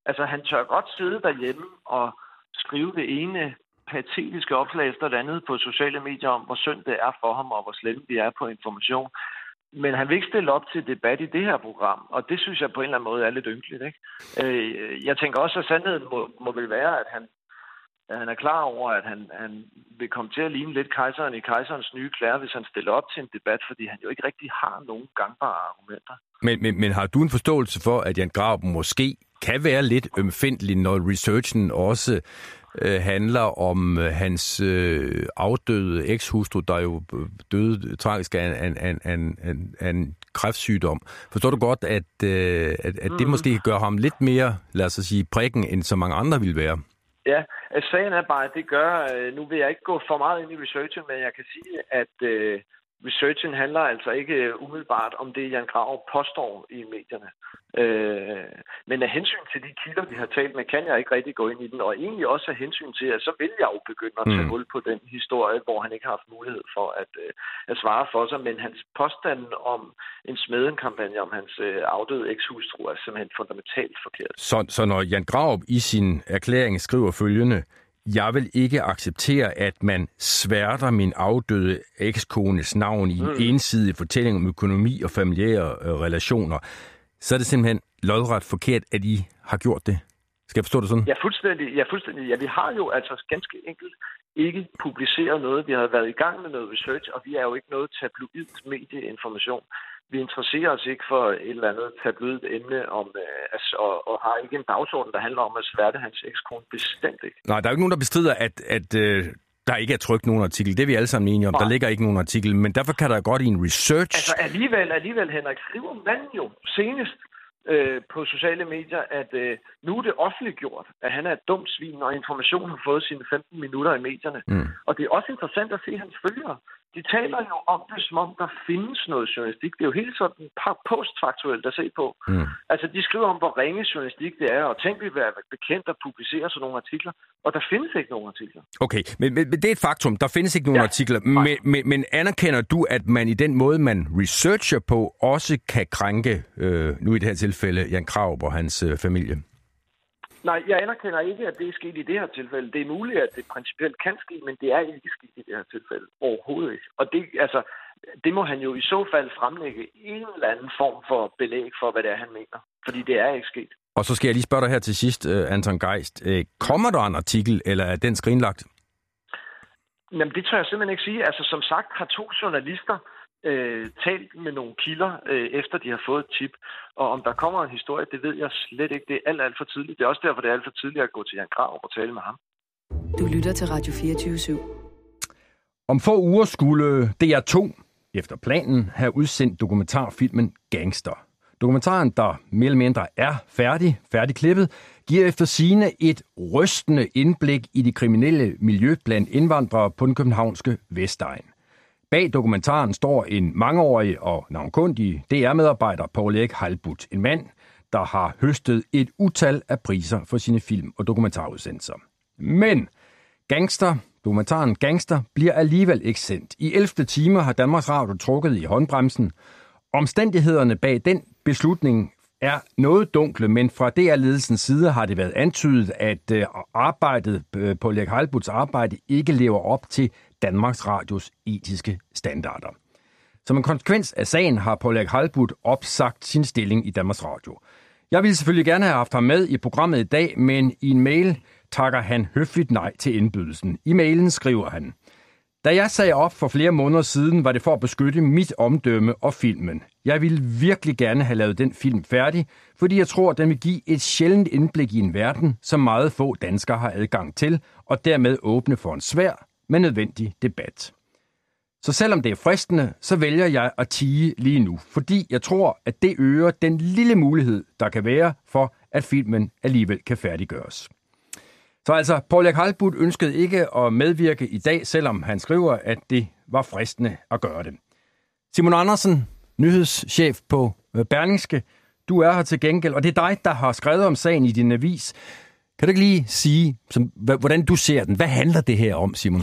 altså han tør godt sidde derhjemme og skrive det ene patetiske opslag efter det andet på sociale medier om, hvor synd det er for ham, og hvor slemme vi er på information. Men han vil ikke stille op til debat i det her program, og det synes jeg på en eller anden måde er lidt ynkeligt. Ikke? Øh, jeg tænker også, at sandheden må, må vel være, at han, at han er klar over, at han, han vil komme til at ligne lidt kejseren i kejserens nye klæder, hvis han stiller op til en debat, fordi han jo ikke rigtig har nogen gangbare argumenter. Men, men, men har du en forståelse for, at Jan Graup måske kan være lidt ømfindelig, når researchen også øh, handler om øh, hans øh, afdøde ekshustru, der jo døde tragisk af en, en, en, en, en kræftsygdom. Forstår du godt, at, øh, at, at det mm. måske kan gøre ham lidt mere, lad os sige, prikken, end så mange andre vil være? Ja, sagen er bare, at det gør, øh, nu vil jeg ikke gå for meget ind i researchen, men jeg kan sige, at øh, researchen handler altså ikke umiddelbart om det, Jan Grav påstår i medierne. Øh, men af hensyn til de kilder, vi har talt med, kan jeg ikke rigtig gå ind i den. Og egentlig også af hensyn til, at så vil jeg jo begynde at tage mm. hul på den historie, hvor han ikke har haft mulighed for at, øh, at svare for sig. Men hans påstand om en smedenkampagne om hans øh, afdøde ekshustru er simpelthen fundamentalt forkert. Så, så når Jan Grav i sin erklæring skriver følgende, jeg vil ikke acceptere, at man sværter min afdøde ekskones navn i en mm. ensidig fortælling om økonomi og familiære øh, relationer. Så er det simpelthen lodret forkert, at I har gjort det. Skal jeg forstå det sådan? Ja, fuldstændig. Ja, fuldstændig. Ja, vi har jo altså ganske enkelt ikke publiceret noget. Vi har været i gang med noget research, og vi er jo ikke noget tabloid medieinformation vi interesserer os ikke for et eller andet tabloidt emne om, øh, altså, og, og har ikke en dagsorden, der handler om at sværte hans ekskone. Bestemt ikke. Nej, der er jo ikke nogen, der bestrider, at, at øh, der ikke er trykt nogen artikel. Det er vi alle sammen enige om. Nej. Der ligger ikke nogen artikel, men derfor kan der godt i en research... Altså alligevel, alligevel Henrik, skriver man jo senest øh, på sociale medier, at øh, nu er det offentliggjort, at han er et dumt svin, og informationen har fået sine 15 minutter i medierne. Mm. Og det er også interessant at se hans følgere de taler jo om det, som om der findes noget journalistik. Det er jo helt sådan postfaktuelt at se på. Mm. Altså, de skriver om, hvor ringe journalistik det er, og tænk, vi være bekendt at publicere sådan nogle artikler. Og der findes ikke nogen artikler. Okay, men, men, men det er et faktum. Der findes ikke nogen ja. artikler. Men, men, men anerkender du, at man i den måde, man researcher på, også kan krænke, øh, nu i det her tilfælde, Jan Krav og hans øh, familie? Nej, jeg anerkender ikke, at det er sket i det her tilfælde. Det er muligt, at det principielt kan ske, men det er ikke sket i det her tilfælde. Overhovedet ikke. Og det, altså, det må han jo i så fald fremlægge en eller anden form for belæg for, hvad det er, han mener. Fordi det er ikke sket. Og så skal jeg lige spørge dig her til sidst, øh, Anton Geist. Øh, kommer der en artikel, eller er den skrinlagt? Jamen, det tør jeg simpelthen ikke sige. Altså, som sagt har to journalister øh, talt med nogle kilder, øh, efter de har fået et tip. Og om der kommer en historie, det ved jeg slet ikke. Det er alt, alt for tidligt. Det er også derfor, det er alt for tidligt at gå til Jan Grav og tale med ham. Du lytter til Radio 24 /7. Om få uger skulle DR2 efter planen have udsendt dokumentarfilmen Gangster. Dokumentaren, der mere eller mindre er færdig, færdigklippet, giver efter sine et rystende indblik i det kriminelle miljø blandt indvandrere på den københavnske Vestegn. Bag dokumentaren står en mangeårig og navnkundig DR-medarbejder, Paul Erik Halbut. En mand, der har høstet et utal af priser for sine film- og dokumentarudsendelser. Men Gangster, dokumentaren Gangster, bliver alligevel ikke sendt. I 11. time har Danmarks Radio trukket i håndbremsen. Omstændighederne bag den beslutning er noget dunkle, men fra DR-ledelsens side har det været antydet, at øh, arbejdet øh, på Lek Halbuts arbejde ikke lever op til Danmarks Radios etiske standarder. Som en konsekvens af sagen har Paul Erik Halbut opsagt sin stilling i Danmarks Radio. Jeg ville selvfølgelig gerne have haft ham med i programmet i dag, men i en mail takker han høfligt nej til indbydelsen. I mailen skriver han, da jeg sagde op for flere måneder siden, var det for at beskytte mit omdømme og filmen. Jeg ville virkelig gerne have lavet den film færdig, fordi jeg tror, den vil give et sjældent indblik i en verden, som meget få danskere har adgang til, og dermed åbne for en svær, men nødvendig debat. Så selvom det er fristende, så vælger jeg at tige lige nu, fordi jeg tror, at det øger den lille mulighed, der kan være for, at filmen alligevel kan færdiggøres. Så altså, Paul Erik Halbut ønskede ikke at medvirke i dag, selvom han skriver, at det var fristende at gøre det. Simon Andersen, nyhedschef på øh, Berlingske, du er her til gengæld, og det er dig, der har skrevet om sagen i din avis. Kan du ikke lige sige, som, hvordan du ser den? Hvad handler det her om, Simon?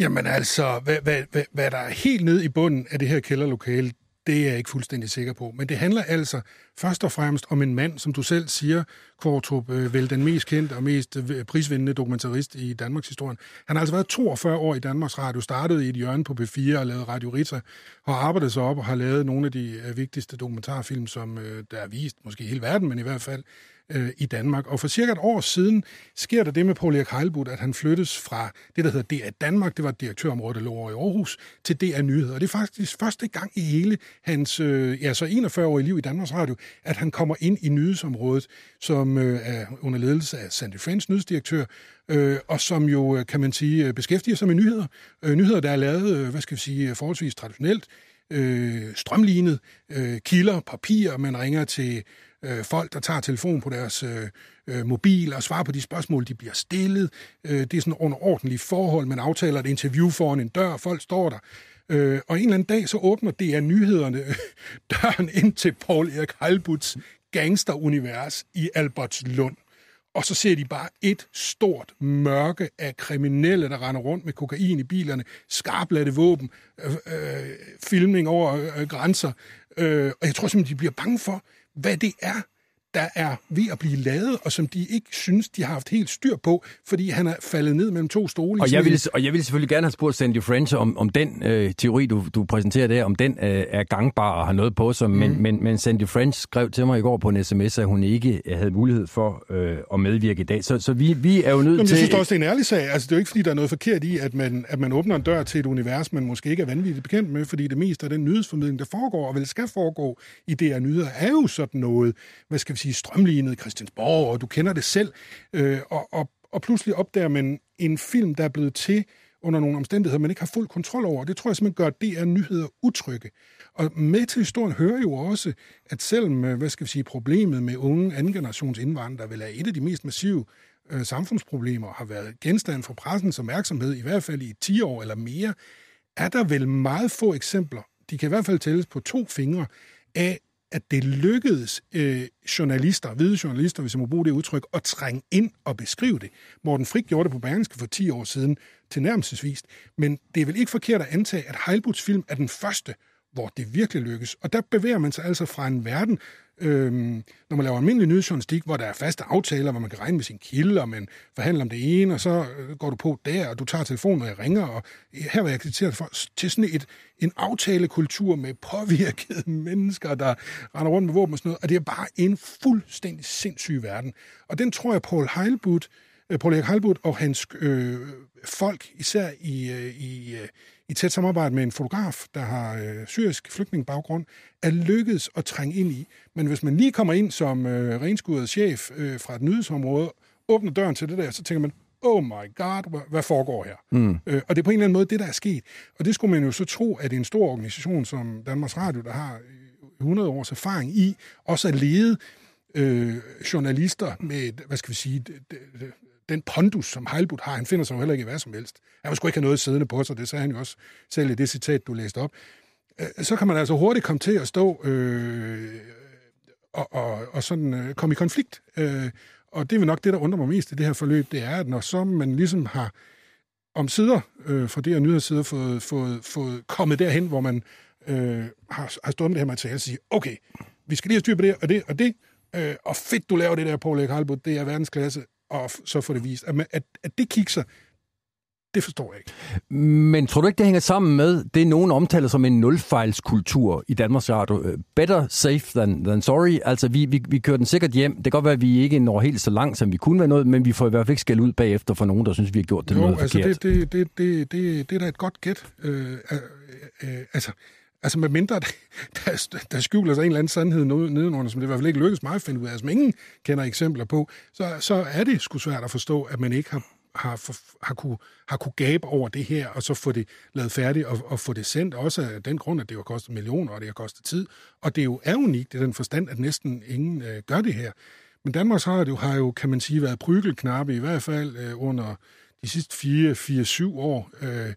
Jamen altså, hvad, hvad, hvad, hvad der er helt nede i bunden af det her kælderlokale, det er jeg ikke fuldstændig sikker på. Men det handler altså først og fremmest om en mand, som du selv siger, Kvartrup, øh, vel den mest kendte og mest øh, prisvindende dokumentarist i Danmarks historie. Han har altså været 42 år i Danmarks Radio, startede i et hjørne på B4 og lavede Radio Rita, og arbejdet sig op og har lavet nogle af de øh, vigtigste dokumentarfilm, som der er vist, måske i hele verden, men i hvert fald øh, i Danmark. Og for cirka et år siden sker der det med Paul Erik Heilbutt, at han flyttes fra det, der hedder DR Danmark, det var et direktørområde, der lå over i Aarhus, til DR Nyheder. Og det er faktisk første gang i hele hans øh, ja, så 41 år i liv i Danmarks Radio, at han kommer ind i nyhedsområdet, som øh, er under ledelse af Sandy Friends, nyhedsdirektør, øh, og som jo, øh, kan man sige, øh, beskæftiger sig med nyheder. Øh, nyheder, der er lavet, øh, hvad skal vi sige, øh, forholdsvis traditionelt, øh, strømlignet, øh, kilder, papir, man ringer til øh, folk, der tager telefon på deres øh, øh, mobil og svarer på de spørgsmål, de bliver stillet. Øh, det er sådan under ordentlige forhold. Man aftaler et interview foran en dør, folk står der. Øh, og en eller anden dag, så åbner DR Nyhederne øh, døren ind til Paul Erik Halbuts gangsterunivers i Albertslund. Og så ser de bare et stort mørke af kriminelle, der render rundt med kokain i bilerne, skarpladte våben, øh, øh, filmning over øh, øh, grænser. Øh, og jeg tror simpelthen, de bliver bange for, hvad det er, der er ved at blive lavet, og som de ikke synes, de har haft helt styr på, fordi han er faldet ned mellem to stole. Og jeg vil, og jeg vil selvfølgelig gerne have spurgt Sandy French om, om den øh, teori, du, du præsenterer der, om den øh, er gangbar og har noget på sig, mm. men, men, men Sandy French skrev til mig i går på en sms, at hun ikke øh, havde mulighed for øh, at medvirke i dag. Så, så vi, vi er jo nødt Jamen, til... Jeg synes også, det er en ærlig sag. Altså, det er jo ikke, fordi der er noget forkert i, at man, at man åbner en dør til et univers, man måske ikke er vanvittigt bekendt med, fordi det meste af den nyhedsformidling, der foregår, og vel skal foregå i DR Nyheder, er jo sådan noget, hvad skal vil sige, strømlignet Christiansborg, og du kender det selv, øh, og, og, og pludselig opdager man en film, der er blevet til under nogle omstændigheder, man ikke har fuld kontrol over. Det tror jeg simpelthen gør, at det er nyheder utrygge. Og med til historien hører jo også, at selvom, øh, hvad skal vi sige, problemet med unge andengenerations indvandrere, vil er et af de mest massive øh, samfundsproblemer, har været genstand for pressens opmærksomhed, i hvert fald i 10 år eller mere, er der vel meget få eksempler, de kan i hvert fald tælles på to fingre, af, at det lykkedes øh, journalister, hvide journalister, hvis jeg må bruge det udtryk, at trænge ind og beskrive det. Morten Frik gjorde det på Bergenske for 10 år siden tilnærmelsesvist. Men det er vel ikke forkert at antage, at Heilbuts film er den første, hvor det virkelig lykkes. Og der bevæger man sig altså fra en verden, øhm, når man laver almindelig nyhedsjournalistik, hvor der er faste aftaler, hvor man kan regne med sin kilde, og man forhandler om det ene, og så øh, går du på der, og du tager telefonen, og jeg ringer, og her var jeg kritiseret for, til sådan et, en aftalekultur med påvirkede mennesker, der render rundt med våben og sådan noget, og det er bare en fuldstændig sindssyg verden. Og den tror jeg, Paul Heilbutt, øh, Paul Erik Heilbutt og hans øh, folk, især i, øh, i, øh, i tæt samarbejde med en fotograf, der har øh, syrisk flygtningbaggrund, er lykkedes at trænge ind i. Men hvis man lige kommer ind som øh, renskuret chef øh, fra et nyhedsområde, åbner døren til det der, så tænker man, oh my god, hvad foregår her? Mm. Øh, og det er på en eller anden måde det, der er sket. Og det skulle man jo så tro, at en stor organisation som Danmarks Radio, der har 100 års erfaring i, også at lede øh, journalister med, hvad skal vi sige, den pondus, som Heilbutt har, han finder sig jo heller ikke i hvad som helst. Han skulle ikke have noget siddende på sig, det sagde han jo også selv i det citat, du læste op. Øh, så kan man altså hurtigt komme til at stå øh, og, og, og sådan øh, komme i konflikt. Øh, og det er vel nok det, der undrer mig mest i det her forløb, det er, at når så man ligesom har om sider øh, fra det her nyhedssider fået, fået, fået kommet derhen, hvor man øh, har, har stået med det her materiale og siger, okay, vi skal lige have styr på det og det og det, øh, og fedt, du laver det der, Paul Erik Halbut, det er verdensklasse, og så få det vist. At, at, at det kigger det forstår jeg ikke. Men tror du ikke, det hænger sammen med det, nogen omtaler som en nulfejlskultur i Danmarks Radio? Øh, better safe than, than sorry. Altså, vi, vi, vi kører den sikkert hjem. Det kan godt være, at vi ikke når helt så langt, som vi kunne være noget, men vi får i hvert fald ikke skæld ud bagefter for nogen, der synes, vi har gjort det jo, noget altså forkert. Det, det, det, det, det, det er da et godt gæt. Øh, øh, øh, altså, Altså med mindre, der, der skjuler sig en eller anden sandhed nedenunder, som det i hvert fald ikke lykkes mig at finde ud af, som ingen kender eksempler på, så, så er det sgu svært at forstå, at man ikke har, har, for, har, kunne, har kunne gabe over det her, og så få det lavet færdigt og, og få det sendt. Også af den grund, at det har kostet millioner, og det har kostet tid. Og det er jo er unikt i den forstand, at næsten ingen øh, gør det her. Men Danmarks Radio har jo, kan man sige, været prygelknappe, i hvert fald øh, under de sidste 4-7 år. Øh,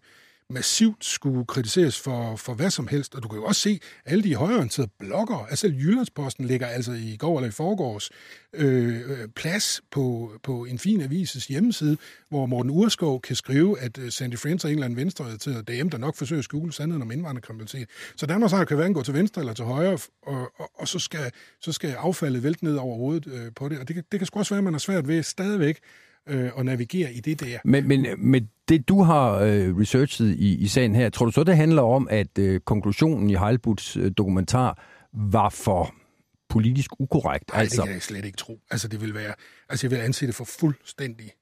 massivt skulle kritiseres for, for hvad som helst. Og du kan jo også se, alle de højorienterede blogger, altså Jyllandsposten ligger altså i går eller i forgårs øh, øh, plads på, på en fin avises hjemmeside, hvor Morten Urskov kan skrive, at øh, Sandy Friends er en eller anden venstreorienteret DM, der nok forsøger at skjule sandheden om indvandrerkriminalitet. Så Danmarks Radio kan hverken gå til venstre eller til højre, og, og, og så, skal, så skal affaldet vælte ned over hovedet øh, på det. Og det, det kan sgu også være, at man har svært ved stadigvæk øh, at navigere i det der. Men, men, men det, du har øh, researchet i, i sagen her, tror du så, det handler om, at øh, konklusionen i Heilbuts øh, dokumentar var for politisk ukorrekt? Nej, altså... det kan jeg slet ikke tro. Altså, det vil være, altså, jeg vil anse det for fuldstændig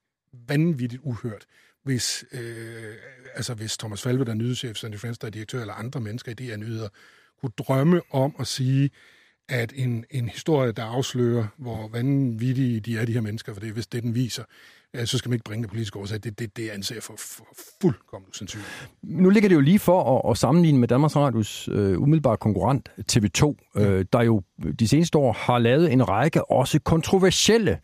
vanvittigt uhørt, hvis, øh, altså, hvis Thomas Falve, der er nyhedschef, Sandy Friends, der er direktør, eller andre mennesker i her nyheder, kunne drømme om at sige, at en, en historie, der afslører, hvor vanvittige de er, de her mennesker, for det hvis det, den viser, ja, så skal man ikke bringe det politiske årsag. Det, det, det anser jeg for, for fuldkommen usandsynligt. Nu ligger det jo lige for at, at sammenligne med Danmarks Radios øh, umiddelbare konkurrent TV2, øh, der jo de seneste år har lavet en række også kontroversielle øh,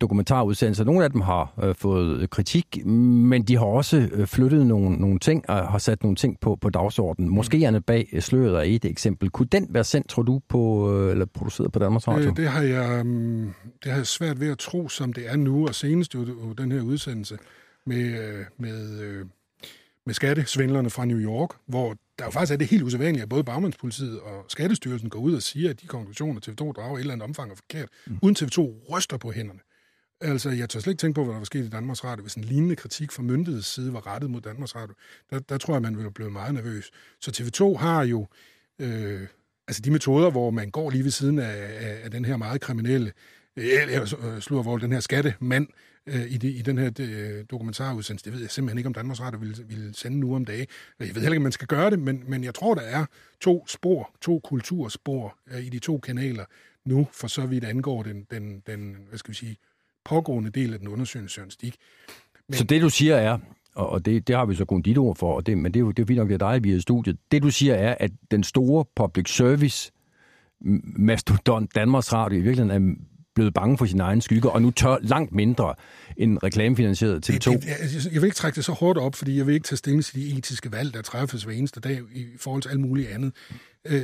dokumentarudsendelser. Nogle af dem har øh, fået kritik, men de har også øh, flyttet nogle, nogle ting og har sat nogle ting på, på dagsordenen. Moskéerne bag sløret er et eksempel. Kunne den være sendt, tror du, på, øh, eller produceret på Danmarks Radio? Øh, det, har jeg, um, det har jeg svært ved at tro, som det er nu, og senest jo, jo den her udsendelse med, øh, med, øh, med skattesvindlerne fra New York, hvor der jo faktisk er det helt usædvanligt, at både Bagmandspolitiet og Skattestyrelsen går ud og siger, at de konklusioner, TV2 drager i et eller andet omfang er forkert, mm. uden TV2 ryster på hænderne. Altså, jeg tør slet ikke tænke på, hvad der var sket i Danmarks Radio, hvis en lignende kritik fra myndigheds side var rettet mod Danmarks Radio. Der, der tror jeg, man ville blive meget nervøs. Så TV2 har jo øh, altså de metoder, hvor man går lige ved siden af, af, af den her meget kriminelle, eller øh, slår hvor den her skattemand, øh, i, de, i den her øh, dokumentarudsendelse. Det ved jeg simpelthen ikke, om Danmarks Radio vil, vil sende nu om dagen. Jeg ved heller ikke, om man skal gøre det, men, men jeg tror, der er to spor, to kulturspor øh, i de to kanaler nu, for så vidt angår den, den, den hvad skal vi sige, pågående del af den undersøgende journalistik. Men, så det, du siger er, og det, det har vi så kun dit ord for, og det, men det er jo det er fint nok, det er dig, vi er i studiet. Det, du siger er, at den store public service mastodont Danmarks Radio i virkeligheden er blevet bange for sin egen skygge, og nu tør langt mindre end reklamefinansieret TV2. Det, det, jeg vil ikke trække det så hårdt op, fordi jeg vil ikke tage stilling til de etiske valg, der træffes hver eneste dag i forhold til alt muligt andet. Øh,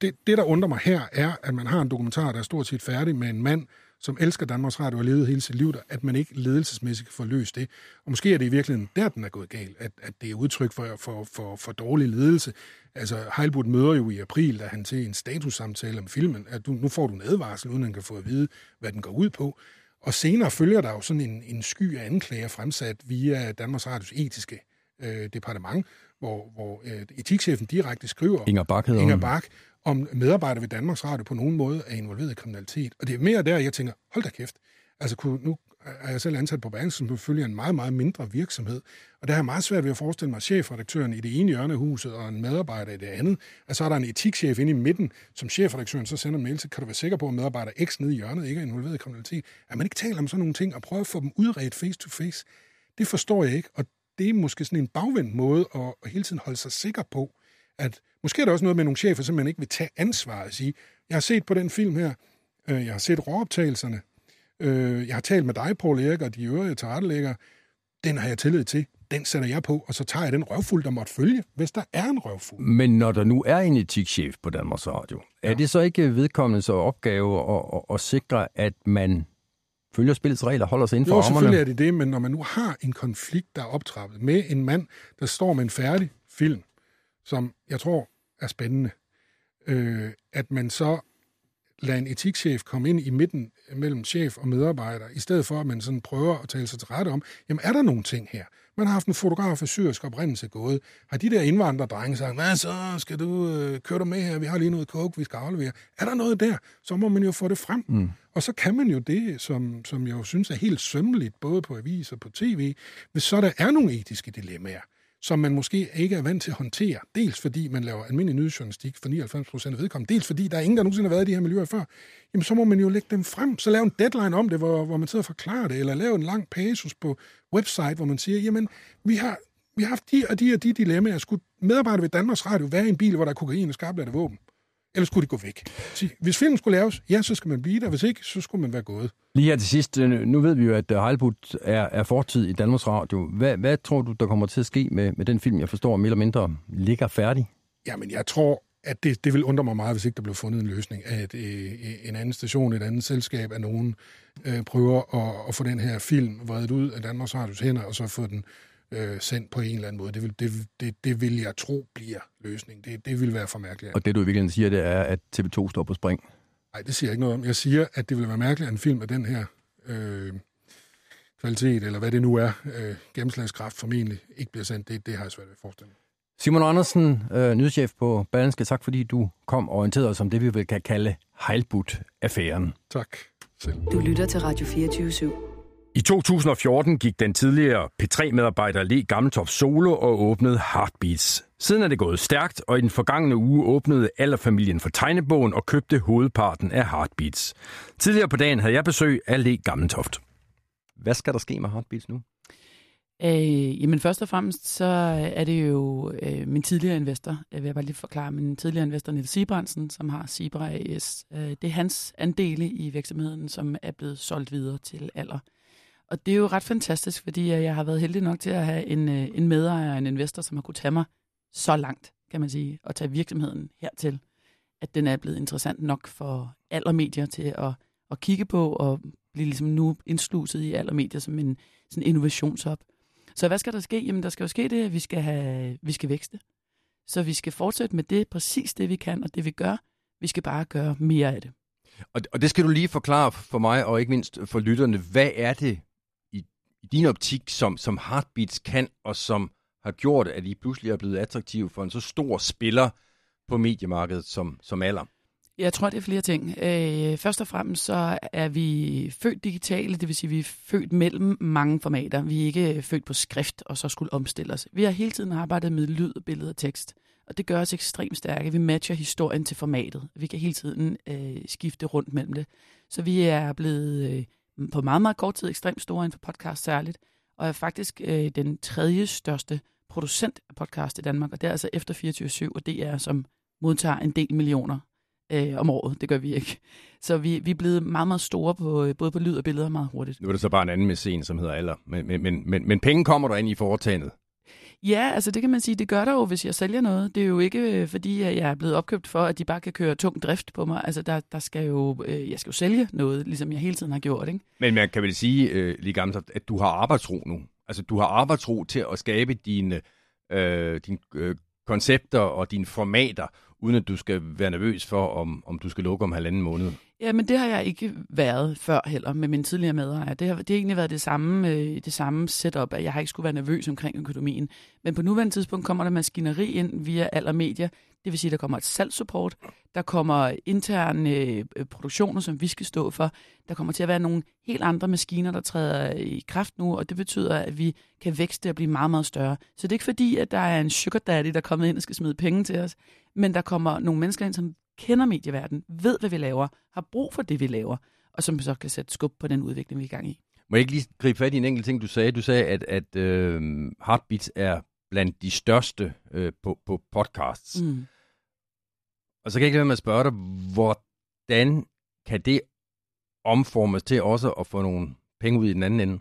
det, det, der undrer mig her, er, at man har en dokumentar, der er stort set færdig med en mand, som elsker Danmarks Radio og levet hele sit liv, at man ikke ledelsesmæssigt kan få løst det. Og måske er det i virkeligheden der, den er gået galt, at, at det er udtryk for, for, for, for dårlig ledelse. Altså, Heilbut møder jo i april, da han til en statussamtale om filmen, at du, nu får du en advarsel, uden han kan få at vide, hvad den går ud på. Og senere følger der jo sådan en, en sky af anklager fremsat via Danmarks Radios etiske øh, departement, hvor, hvor øh, etikchefen direkte skriver... Inger Bak hedder Inger Bak, om medarbejdere ved Danmarks Radio på nogen måde er involveret i kriminalitet. Og det er mere der, jeg tænker, hold da kæft. Altså, kunne, nu er jeg selv ansat på Berlingske, som selvfølgelig en meget, meget mindre virksomhed. Og der er meget svært ved at forestille mig chefredaktøren i det ene hjørne af huset og en medarbejder i det andet. Og så er der en etikchef inde i midten, som chefredaktøren så sender en mail til, kan du være sikker på, at medarbejder X nede i hjørnet ikke er involveret i kriminalitet? At man ikke taler om sådan nogle ting og prøver at få dem udredt face to face, det forstår jeg ikke. Og det er måske sådan en bagvendt måde at, at hele tiden holde sig sikker på, at måske er der også noget med nogle chefer, som man ikke vil tage ansvar og sige, jeg har set på den film her, øh, jeg har set råoptagelserne, øh, jeg har talt med dig, Paul Erik, og de øvrige tilrettelæggere, den har jeg tillid til, den sætter jeg på, og så tager jeg den røvfuld, der måtte følge, hvis der er en røvfuld. Men når der nu er en etikchef på Danmarks Radio, ja. er det så ikke vedkommende så opgave at, at, at sikre, at man følger spillets regler, holder sig inden for Jo, selvfølgelig er det det, men når man nu har en konflikt, der er optrappet med en mand, der står med en færdig film, som jeg tror er spændende, øh, at man så lader en etikchef komme ind i midten mellem chef og medarbejder, i stedet for at man sådan prøver at tale sig til rette om, jamen er der nogle ting her? Man har haft en fotograf af syrisk oprindelse gået. Har de der indvandrerdrenge sagt, hvad så, skal du øh, køre dig med her, vi har lige noget coke, vi skal aflevere. Er der noget der, så må man jo få det frem. Mm. Og så kan man jo det, som, som jeg jo synes er helt sømmeligt, både på aviser og på tv, hvis så der er nogle etiske dilemmaer som man måske ikke er vant til at håndtere. Dels fordi man laver almindelig nyhedsjournalistik for 99 procent af vedkommende. Dels fordi der er ingen, der nogensinde har været i de her miljøer før. Jamen, så må man jo lægge dem frem. Så lave en deadline om det, hvor, hvor man sidder og forklarer det. Eller lave en lang passus på website, hvor man siger, jamen, vi har, vi har haft de og de og de dilemmaer. Skulle medarbejdere ved Danmarks Radio være i en bil, hvor der er kokain og skarpladte våben? Eller skulle de gå væk? Hvis filmen skulle laves, ja, så skal man blive der. Hvis ikke, så skulle man være gået. Lige her til sidst, øh, nu ved vi jo, at Heilbutt er, er fortid i Danmarks Radio. Hvad, hvad tror du, der kommer til at ske med, med den film, jeg forstår, mere eller mindre ligger færdig? Jamen, jeg tror, at det, det vil undre mig meget, hvis ikke der blev fundet en løsning. At øh, en anden station, et andet selskab af nogen øh, prøver at, at få den her film vredet ud af Danmarks Radios hænder, og så få den øh, sendt på en eller anden måde. Det vil, det, det, det vil jeg tro bliver løsning. Det, det vil være for mærkeligt. Og det du i virkeligheden siger, det er, at TV2 står på spring? Nej, det siger jeg ikke noget om. Jeg siger, at det vil være mærkeligt, at en film af den her øh, kvalitet, eller hvad det nu er, øh, gennemslagskraft formentlig ikke bliver sendt. Det, det har jeg svært ved at forestille mig. Simon Andersen, øh, nyhedschef på Berlingske, tak fordi du kom og orienterede os om det, vi vil kan kalde Heilbutt-affæren. Tak selv. Du lytter til Radio 24 /7. I 2014 gik den tidligere P3-medarbejder Le Gammeltoft solo og åbnede Heartbeats. Siden er det gået stærkt, og i den forgangne uge åbnede Allerfamilien for tegnebogen og købte hovedparten af Heartbeats. Tidligere på dagen havde jeg besøg af Le Gammeltoft. Hvad skal der ske med Heartbeats nu? Øh, jamen først og fremmest, så er det jo øh, min tidligere investor, jeg vil bare lige forklare, min tidligere investor Niels Sibrandsen, som har Sibra AS. Øh, det er hans andele i virksomheden, som er blevet solgt videre til Aller. Og det er jo ret fantastisk, fordi øh, jeg har været heldig nok til at have en, øh, en medejer og en investor, som har kunne tage mig så langt, kan man sige, og tage virksomheden hertil, at den er blevet interessant nok for alle medier til at, at kigge på og blive ligesom nu indsluset i alle medier som en sådan innovationshop. Så hvad skal der ske? Jamen, der skal jo ske det, at vi skal, have, vi skal vækste. Så vi skal fortsætte med det, præcis det vi kan, og det vi gør. Vi skal bare gøre mere af det. Og, og det skal du lige forklare for mig, og ikke mindst for lytterne. Hvad er det i, din optik, som, som Heartbeats kan, og som har gjort, at I pludselig er blevet attraktive for en så stor spiller på mediemarkedet som, som alder? Jeg tror, det er flere ting. Øh, først og fremmest så er vi født digitale, det vil sige, vi er født mellem mange formater. Vi er ikke født på skrift og så skulle omstille os. Vi har hele tiden arbejdet med lyd, billede og tekst, og det gør os ekstremt stærke. Vi matcher historien til formatet. Vi kan hele tiden øh, skifte rundt mellem det. Så vi er blevet øh, på meget, meget kort tid ekstremt store inden for podcast særligt, og er faktisk øh, den tredje største producent af podcast i Danmark, og det er altså efter 24-7, og det er som modtager en del millioner øh, om året. Det gør vi ikke. Så vi, vi er blevet meget, meget store på øh, både på lyd og billeder meget hurtigt. Nu er det så bare en anden scene, som hedder Aller. Men, men, men, men, men penge kommer der ind i foretagendet. Ja, altså det kan man sige, det gør der jo, hvis jeg sælger noget. Det er jo ikke øh, fordi, at jeg er blevet opkøbt for, at de bare kan køre tung drift på mig. Altså der, der skal jo, øh, jeg skal jo sælge noget, ligesom jeg hele tiden har gjort. Ikke? Men man kan vel sige, øh, lige gammelt, at du har arbejdsro nu. Altså du har arbejdsro til at skabe dine, øh, dine øh, koncepter og dine formater, uden at du skal være nervøs for, om, om du skal lukke om halvanden måned? Ja, men det har jeg ikke været før heller med min tidligere medejer. Det har, det har egentlig været det samme, øh, det samme setup, at jeg har ikke skulle være nervøs omkring økonomien. Men på nuværende tidspunkt kommer der maskineri ind via alle medier. Det vil sige, at der kommer et salgssupport, der kommer interne øh, øh, produktioner, som vi skal stå for. Der kommer til at være nogle helt andre maskiner, der træder øh, i kraft nu, og det betyder, at vi kan vækste og blive meget, meget større. Så det er ikke fordi, at der er en sugar daddy, der er kommet ind og skal smide penge til os, men der kommer nogle mennesker ind, som kender medieverdenen, ved, hvad vi laver, har brug for det, vi laver, og som så kan sætte skub på den udvikling, vi er i gang i. Må jeg ikke lige gribe fat i en enkelt ting, du sagde? Du sagde, at, at øh, Heartbeats er blandt de største øh, på, på podcasts. Mm. Og så kan jeg ikke lade med at spørge dig, hvordan kan det omformes til også at få nogle penge ud i den anden ende?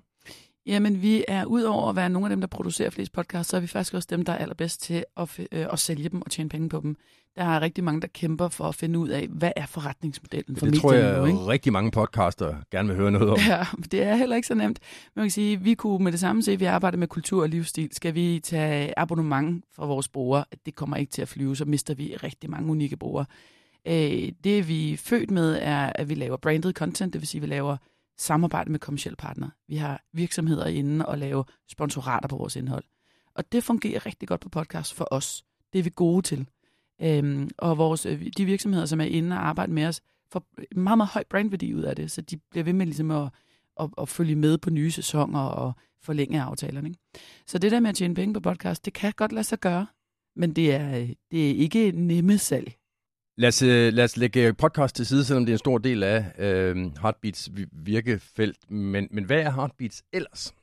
Jamen, vi er udover at være nogle af dem, der producerer flest podcasts, så er vi faktisk også dem, der er allerbedst til at, øh, at sælge dem og tjene penge på dem. Der er rigtig mange, der kæmper for at finde ud af, hvad er forretningsmodellen for Det tror jeg, nu, ikke? rigtig mange podcaster gerne vil høre noget om. Ja, det er heller ikke så nemt. Man kan sige, vi kunne med det samme se, at vi arbejder med kultur og livsstil. Skal vi tage abonnement fra vores brugere? Det kommer ikke til at flyve, så mister vi rigtig mange unikke brugere. Øh, det vi er født med, er, at vi laver branded content, det vil sige, at vi laver samarbejde med kommersielle partnere. Vi har virksomheder inde og lave sponsorater på vores indhold. Og det fungerer rigtig godt på podcast for os. Det er vi gode til. Øhm, og vores, øh, de virksomheder, som er inde og arbejder med os, får meget, meget høj brandværdi ud af det, så de bliver ved med ligesom at, at, at følge med på nye sæsoner og forlænge aftalerne. Ikke? Så det der med at tjene penge på podcast, det kan godt lade sig gøre, men det er, øh, det er ikke nemme salg. Lad os, øh, lad os lægge podcast til side, selvom det er en stor del af øh, Heartbeats virkefelt. Men, men hvad er Heartbeats ellers?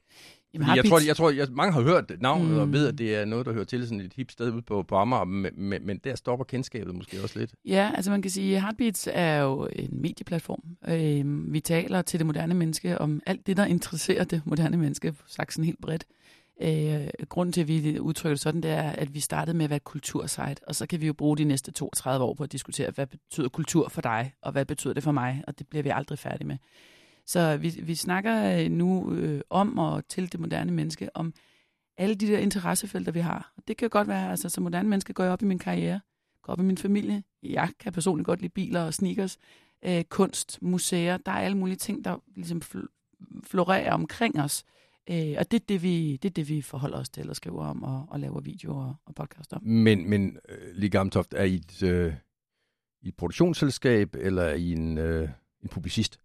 Jamen, jeg tror, jeg tror jeg, mange har hørt navnet mm. og ved, at det er noget, der hører til sådan et hip sted ude på, på Amager, men, men, men der stopper kendskabet måske også lidt. Ja, altså man kan sige, at Heartbeats er jo en medieplatform. Øh, vi taler til det moderne menneske om alt det, der interesserer det moderne menneske, sagt sådan helt bredt. Øh, grunden til, at vi udtrykker det sådan, det er, at vi startede med at være et kultursite, og så kan vi jo bruge de næste 32 år på at diskutere, hvad betyder kultur for dig, og hvad betyder det for mig, og det bliver vi aldrig færdige med. Så vi, vi snakker øh, nu øh, om og til det moderne menneske, om alle de der interessefelter, vi har. Og det kan godt være, altså som moderne menneske går jeg op i min karriere, går op i min familie. Jeg kan personligt godt lide biler og sneakers, øh, kunst, museer. Der er alle mulige ting, der ligesom florerer omkring os. Øh, og det er det, vi, det er det, vi forholder os til og skriver om og, og laver videoer og og podcast om. Men, men øh, Lige Gamtoft, er I et, øh, i et produktionsselskab eller er I en, øh, en publicist?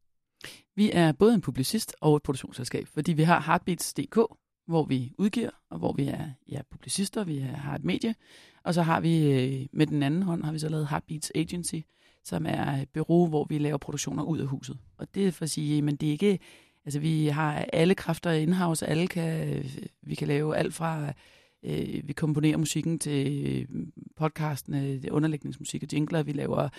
Vi er både en publicist og et produktionsselskab, fordi vi har Heartbeats.dk, hvor vi udgiver, og hvor vi er ja, publicister, vi har et medie. Og så har vi øh, med den anden hånd, har vi så lavet Heartbeats Agency, som er et bureau, hvor vi laver produktioner ud af huset. Og det er for at sige, men det er ikke Altså, vi har alle kræfter in-house, alle kan, øh, vi kan lave alt fra, øh, vi komponerer musikken til øh, podcastene, underlægningsmusik og jingler, vi laver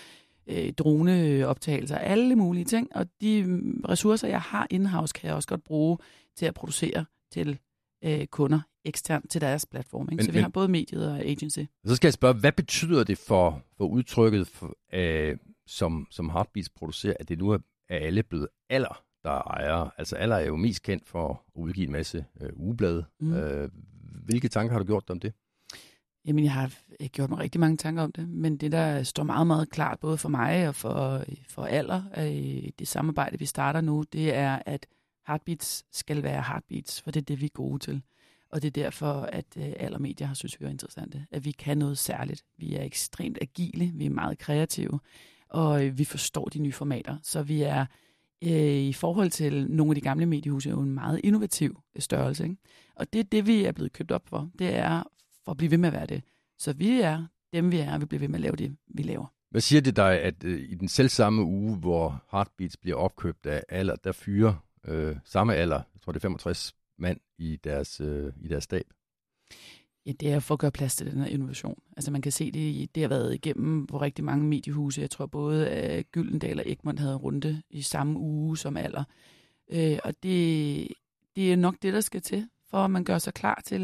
øh, droneoptagelser, alle mulige ting, og de ressourcer, jeg har in-house, kan jeg også godt bruge til at producere til øh, kunder eksternt til deres platform. Ikke? Men, så vi men, har både mediet og agency. Så skal jeg spørge, hvad betyder det for, for udtrykket, for, øh, som, som Heartbeats producerer, at det nu er, er alle blevet alder der ejer. Altså Aller er jo mest kendt for at udgive en masse øh, ugeblade. Mm. Øh, hvilke tanker har du gjort om det? Jamen, jeg har ikke gjort mig rigtig mange tanker om det, men det, der står meget, meget klart, både for mig og for, øh, for alder, øh, i det samarbejde, vi starter nu, det er, at Heartbeats skal være Heartbeats, for det er det, vi er gode til. Og det er derfor, at øh, alle medier har synes, vi er interessante. At vi kan noget særligt. Vi er ekstremt agile, vi er meget kreative, og øh, vi forstår de nye formater. Så vi er øh, i forhold til nogle af de gamle mediehuse er jo en meget innovativ størrelse. Ikke? Og det er det, vi er blevet købt op for. Det er for at blive ved med at være det. Så vi er dem, vi er, og vi bliver ved med at lave det, vi laver. Hvad siger det dig, at øh, i den selv samme uge, hvor Heartbeats bliver opkøbt af alder, der fyrer øh, samme alder, jeg tror det er 65 mand i deres, øh, i deres stab? Ja, det er for at gøre plads til den her innovation. Altså man kan se det, det har været igennem på rigtig mange mediehuse. Jeg tror både at øh, Gyldendal og Egmont havde runde i samme uge som alder. Øh, og det, det er nok det, der skal til, for at man gør sig klar til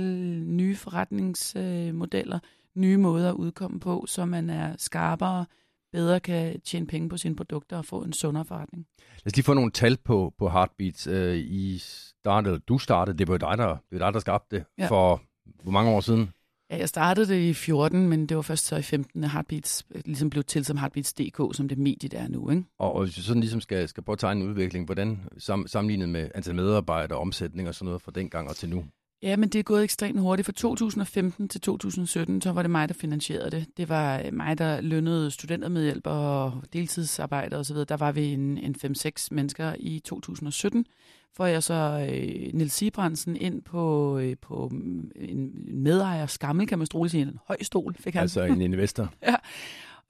nye forretningsmodeller, nye måder at udkomme på, så man er skarpere, bedre kan tjene penge på sine produkter og få en sundere forretning. Lad os lige få nogle tal på, på Heartbeats. Øh, I startede, du startede, det var dig, der, det var dig, der skabte det ja. for hvor mange år siden? Ja, jeg startede det i 14, men det var først så i 15, at Heartbeats ligesom blev til som Heartbeats.dk, som det medie, der er nu. Ikke? Og, og sådan ligesom skal, skal prøve at tegne en udvikling, hvordan sam, sammenlignet med antal medarbejdere, omsætning og sådan noget fra dengang og til nu? Ja, men det er gået ekstremt hurtigt. Fra 2015 til 2017, så var det mig, der finansierede det. Det var øh, mig, der lønnede studentermedhjælp og deltidsarbejder osv. Der var vi en, en 5-6 mennesker i 2017 får jeg så øh, Nils Sibrandsen ind på, øh, på en medejer skammel, kan man roligt sige, en høj stol fik han. Altså en investor. ja,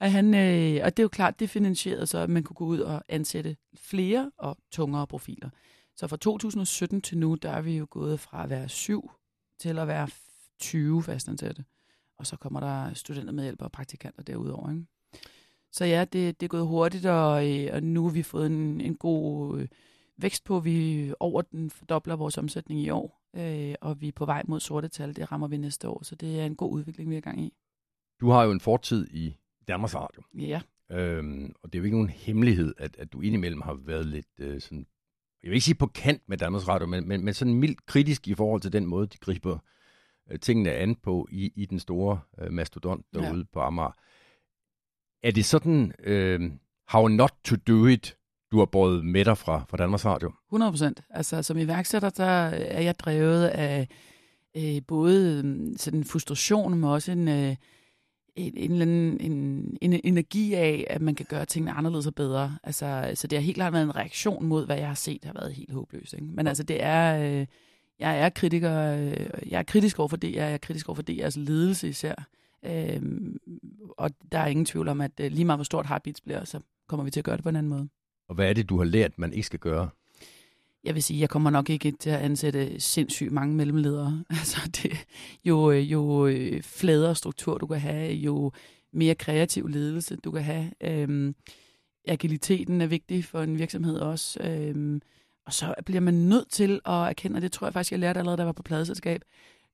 og, han, øh, og det er jo klart, det finansierede så, at man kunne gå ud og ansætte flere og tungere profiler. Så fra 2017 til nu, der er vi jo gået fra at være syv til at være 20 fastansatte. Og så kommer der studenter med hjælp og praktikanter derudover. Ikke? Så ja, det, det er gået hurtigt, og, øh, og nu har vi fået en, en god øh, vækst på. Vi over den fordobler vores omsætning i år, øh, og vi er på vej mod sorte tal. Det rammer vi næste år, så det er en god udvikling, vi er i gang i. Du har jo en fortid i Danmarks Radio. Ja. Øhm, og det er jo ikke nogen hemmelighed, at, at du indimellem har været lidt øh, sådan, jeg vil ikke sige på kant med Danmarks Radio, men, men, men sådan mildt kritisk i forhold til den måde, de griber øh, tingene an på i, i den store øh, mastodont derude ja. på Amager. Er det sådan, øh, how not to do it, du har båret med dig fra, fra Danmarks Radio? 100 procent. Altså, som iværksætter, der er jeg drevet af øh, både mm, sådan en frustration, men også en, øh, en, en, en, en, en energi af, at man kan gøre tingene anderledes og bedre. Altså, altså, det har helt klart været en reaktion mod, hvad jeg har set, har været helt håbløst. Ikke? Men altså, det er... Øh, jeg er kritiker, øh, jeg er kritisk over for det, jeg er kritisk over for det, altså ledelse især. Øhm, og der er ingen tvivl om, at øh, lige meget hvor stort Heartbeats bliver, så kommer vi til at gøre det på en anden måde. Og hvad er det, du har lært, man ikke skal gøre? jeg vil sige, jeg kommer nok ikke til at ansætte sindssygt mange mellemledere. Altså, det, jo, øh, jo øh, fladere struktur du kan have, jo mere kreativ ledelse du kan have. Øhm, agiliteten er vigtig for en virksomhed også. Øhm, og så bliver man nødt til at erkende, og det tror jeg faktisk, jeg lærte allerede, da jeg var på pladeselskab,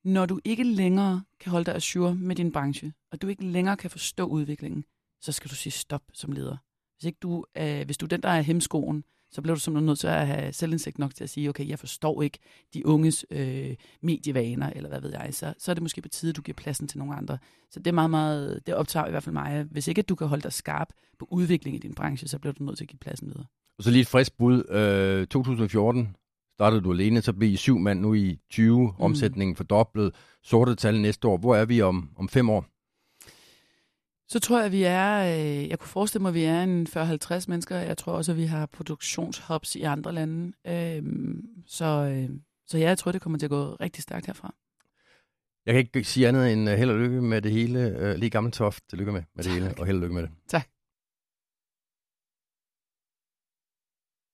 når du ikke længere kan holde dig assure med din branche, og du ikke længere kan forstå udviklingen, så skal du sige stop som leder. Hvis, ikke du, øh, hvis du er den, der er hemskoen, så bliver du simpelthen nødt til at have selvindsigt nok til at sige, okay, jeg forstår ikke de unges øh, medievaner, eller hvad ved jeg, så, så er det måske på tide, at du giver pladsen til nogle andre. Så det er meget, meget, det optager i hvert fald mig. Hvis ikke at du kan holde dig skarp på udvikling i din branche, så bliver du nødt til at give pladsen videre. Og så lige et frisk bud. Øh, 2014 startede du alene, så blev I syv mand nu i 20, mm. omsætningen fordoblet, sorte tal næste år. Hvor er vi om, om fem år? Så tror jeg, vi er, øh, jeg kunne forestille mig, at vi er en 40-50 mennesker. Jeg tror også, at vi har produktionshubs i andre lande. Øh, så, øh, så ja, jeg tror, det kommer til at gå rigtig stærkt herfra. Jeg kan ikke sige andet end held og lykke med det hele. Uh, lige gammel toft, tillykke med, med det hele, og held og lykke med det. Tak.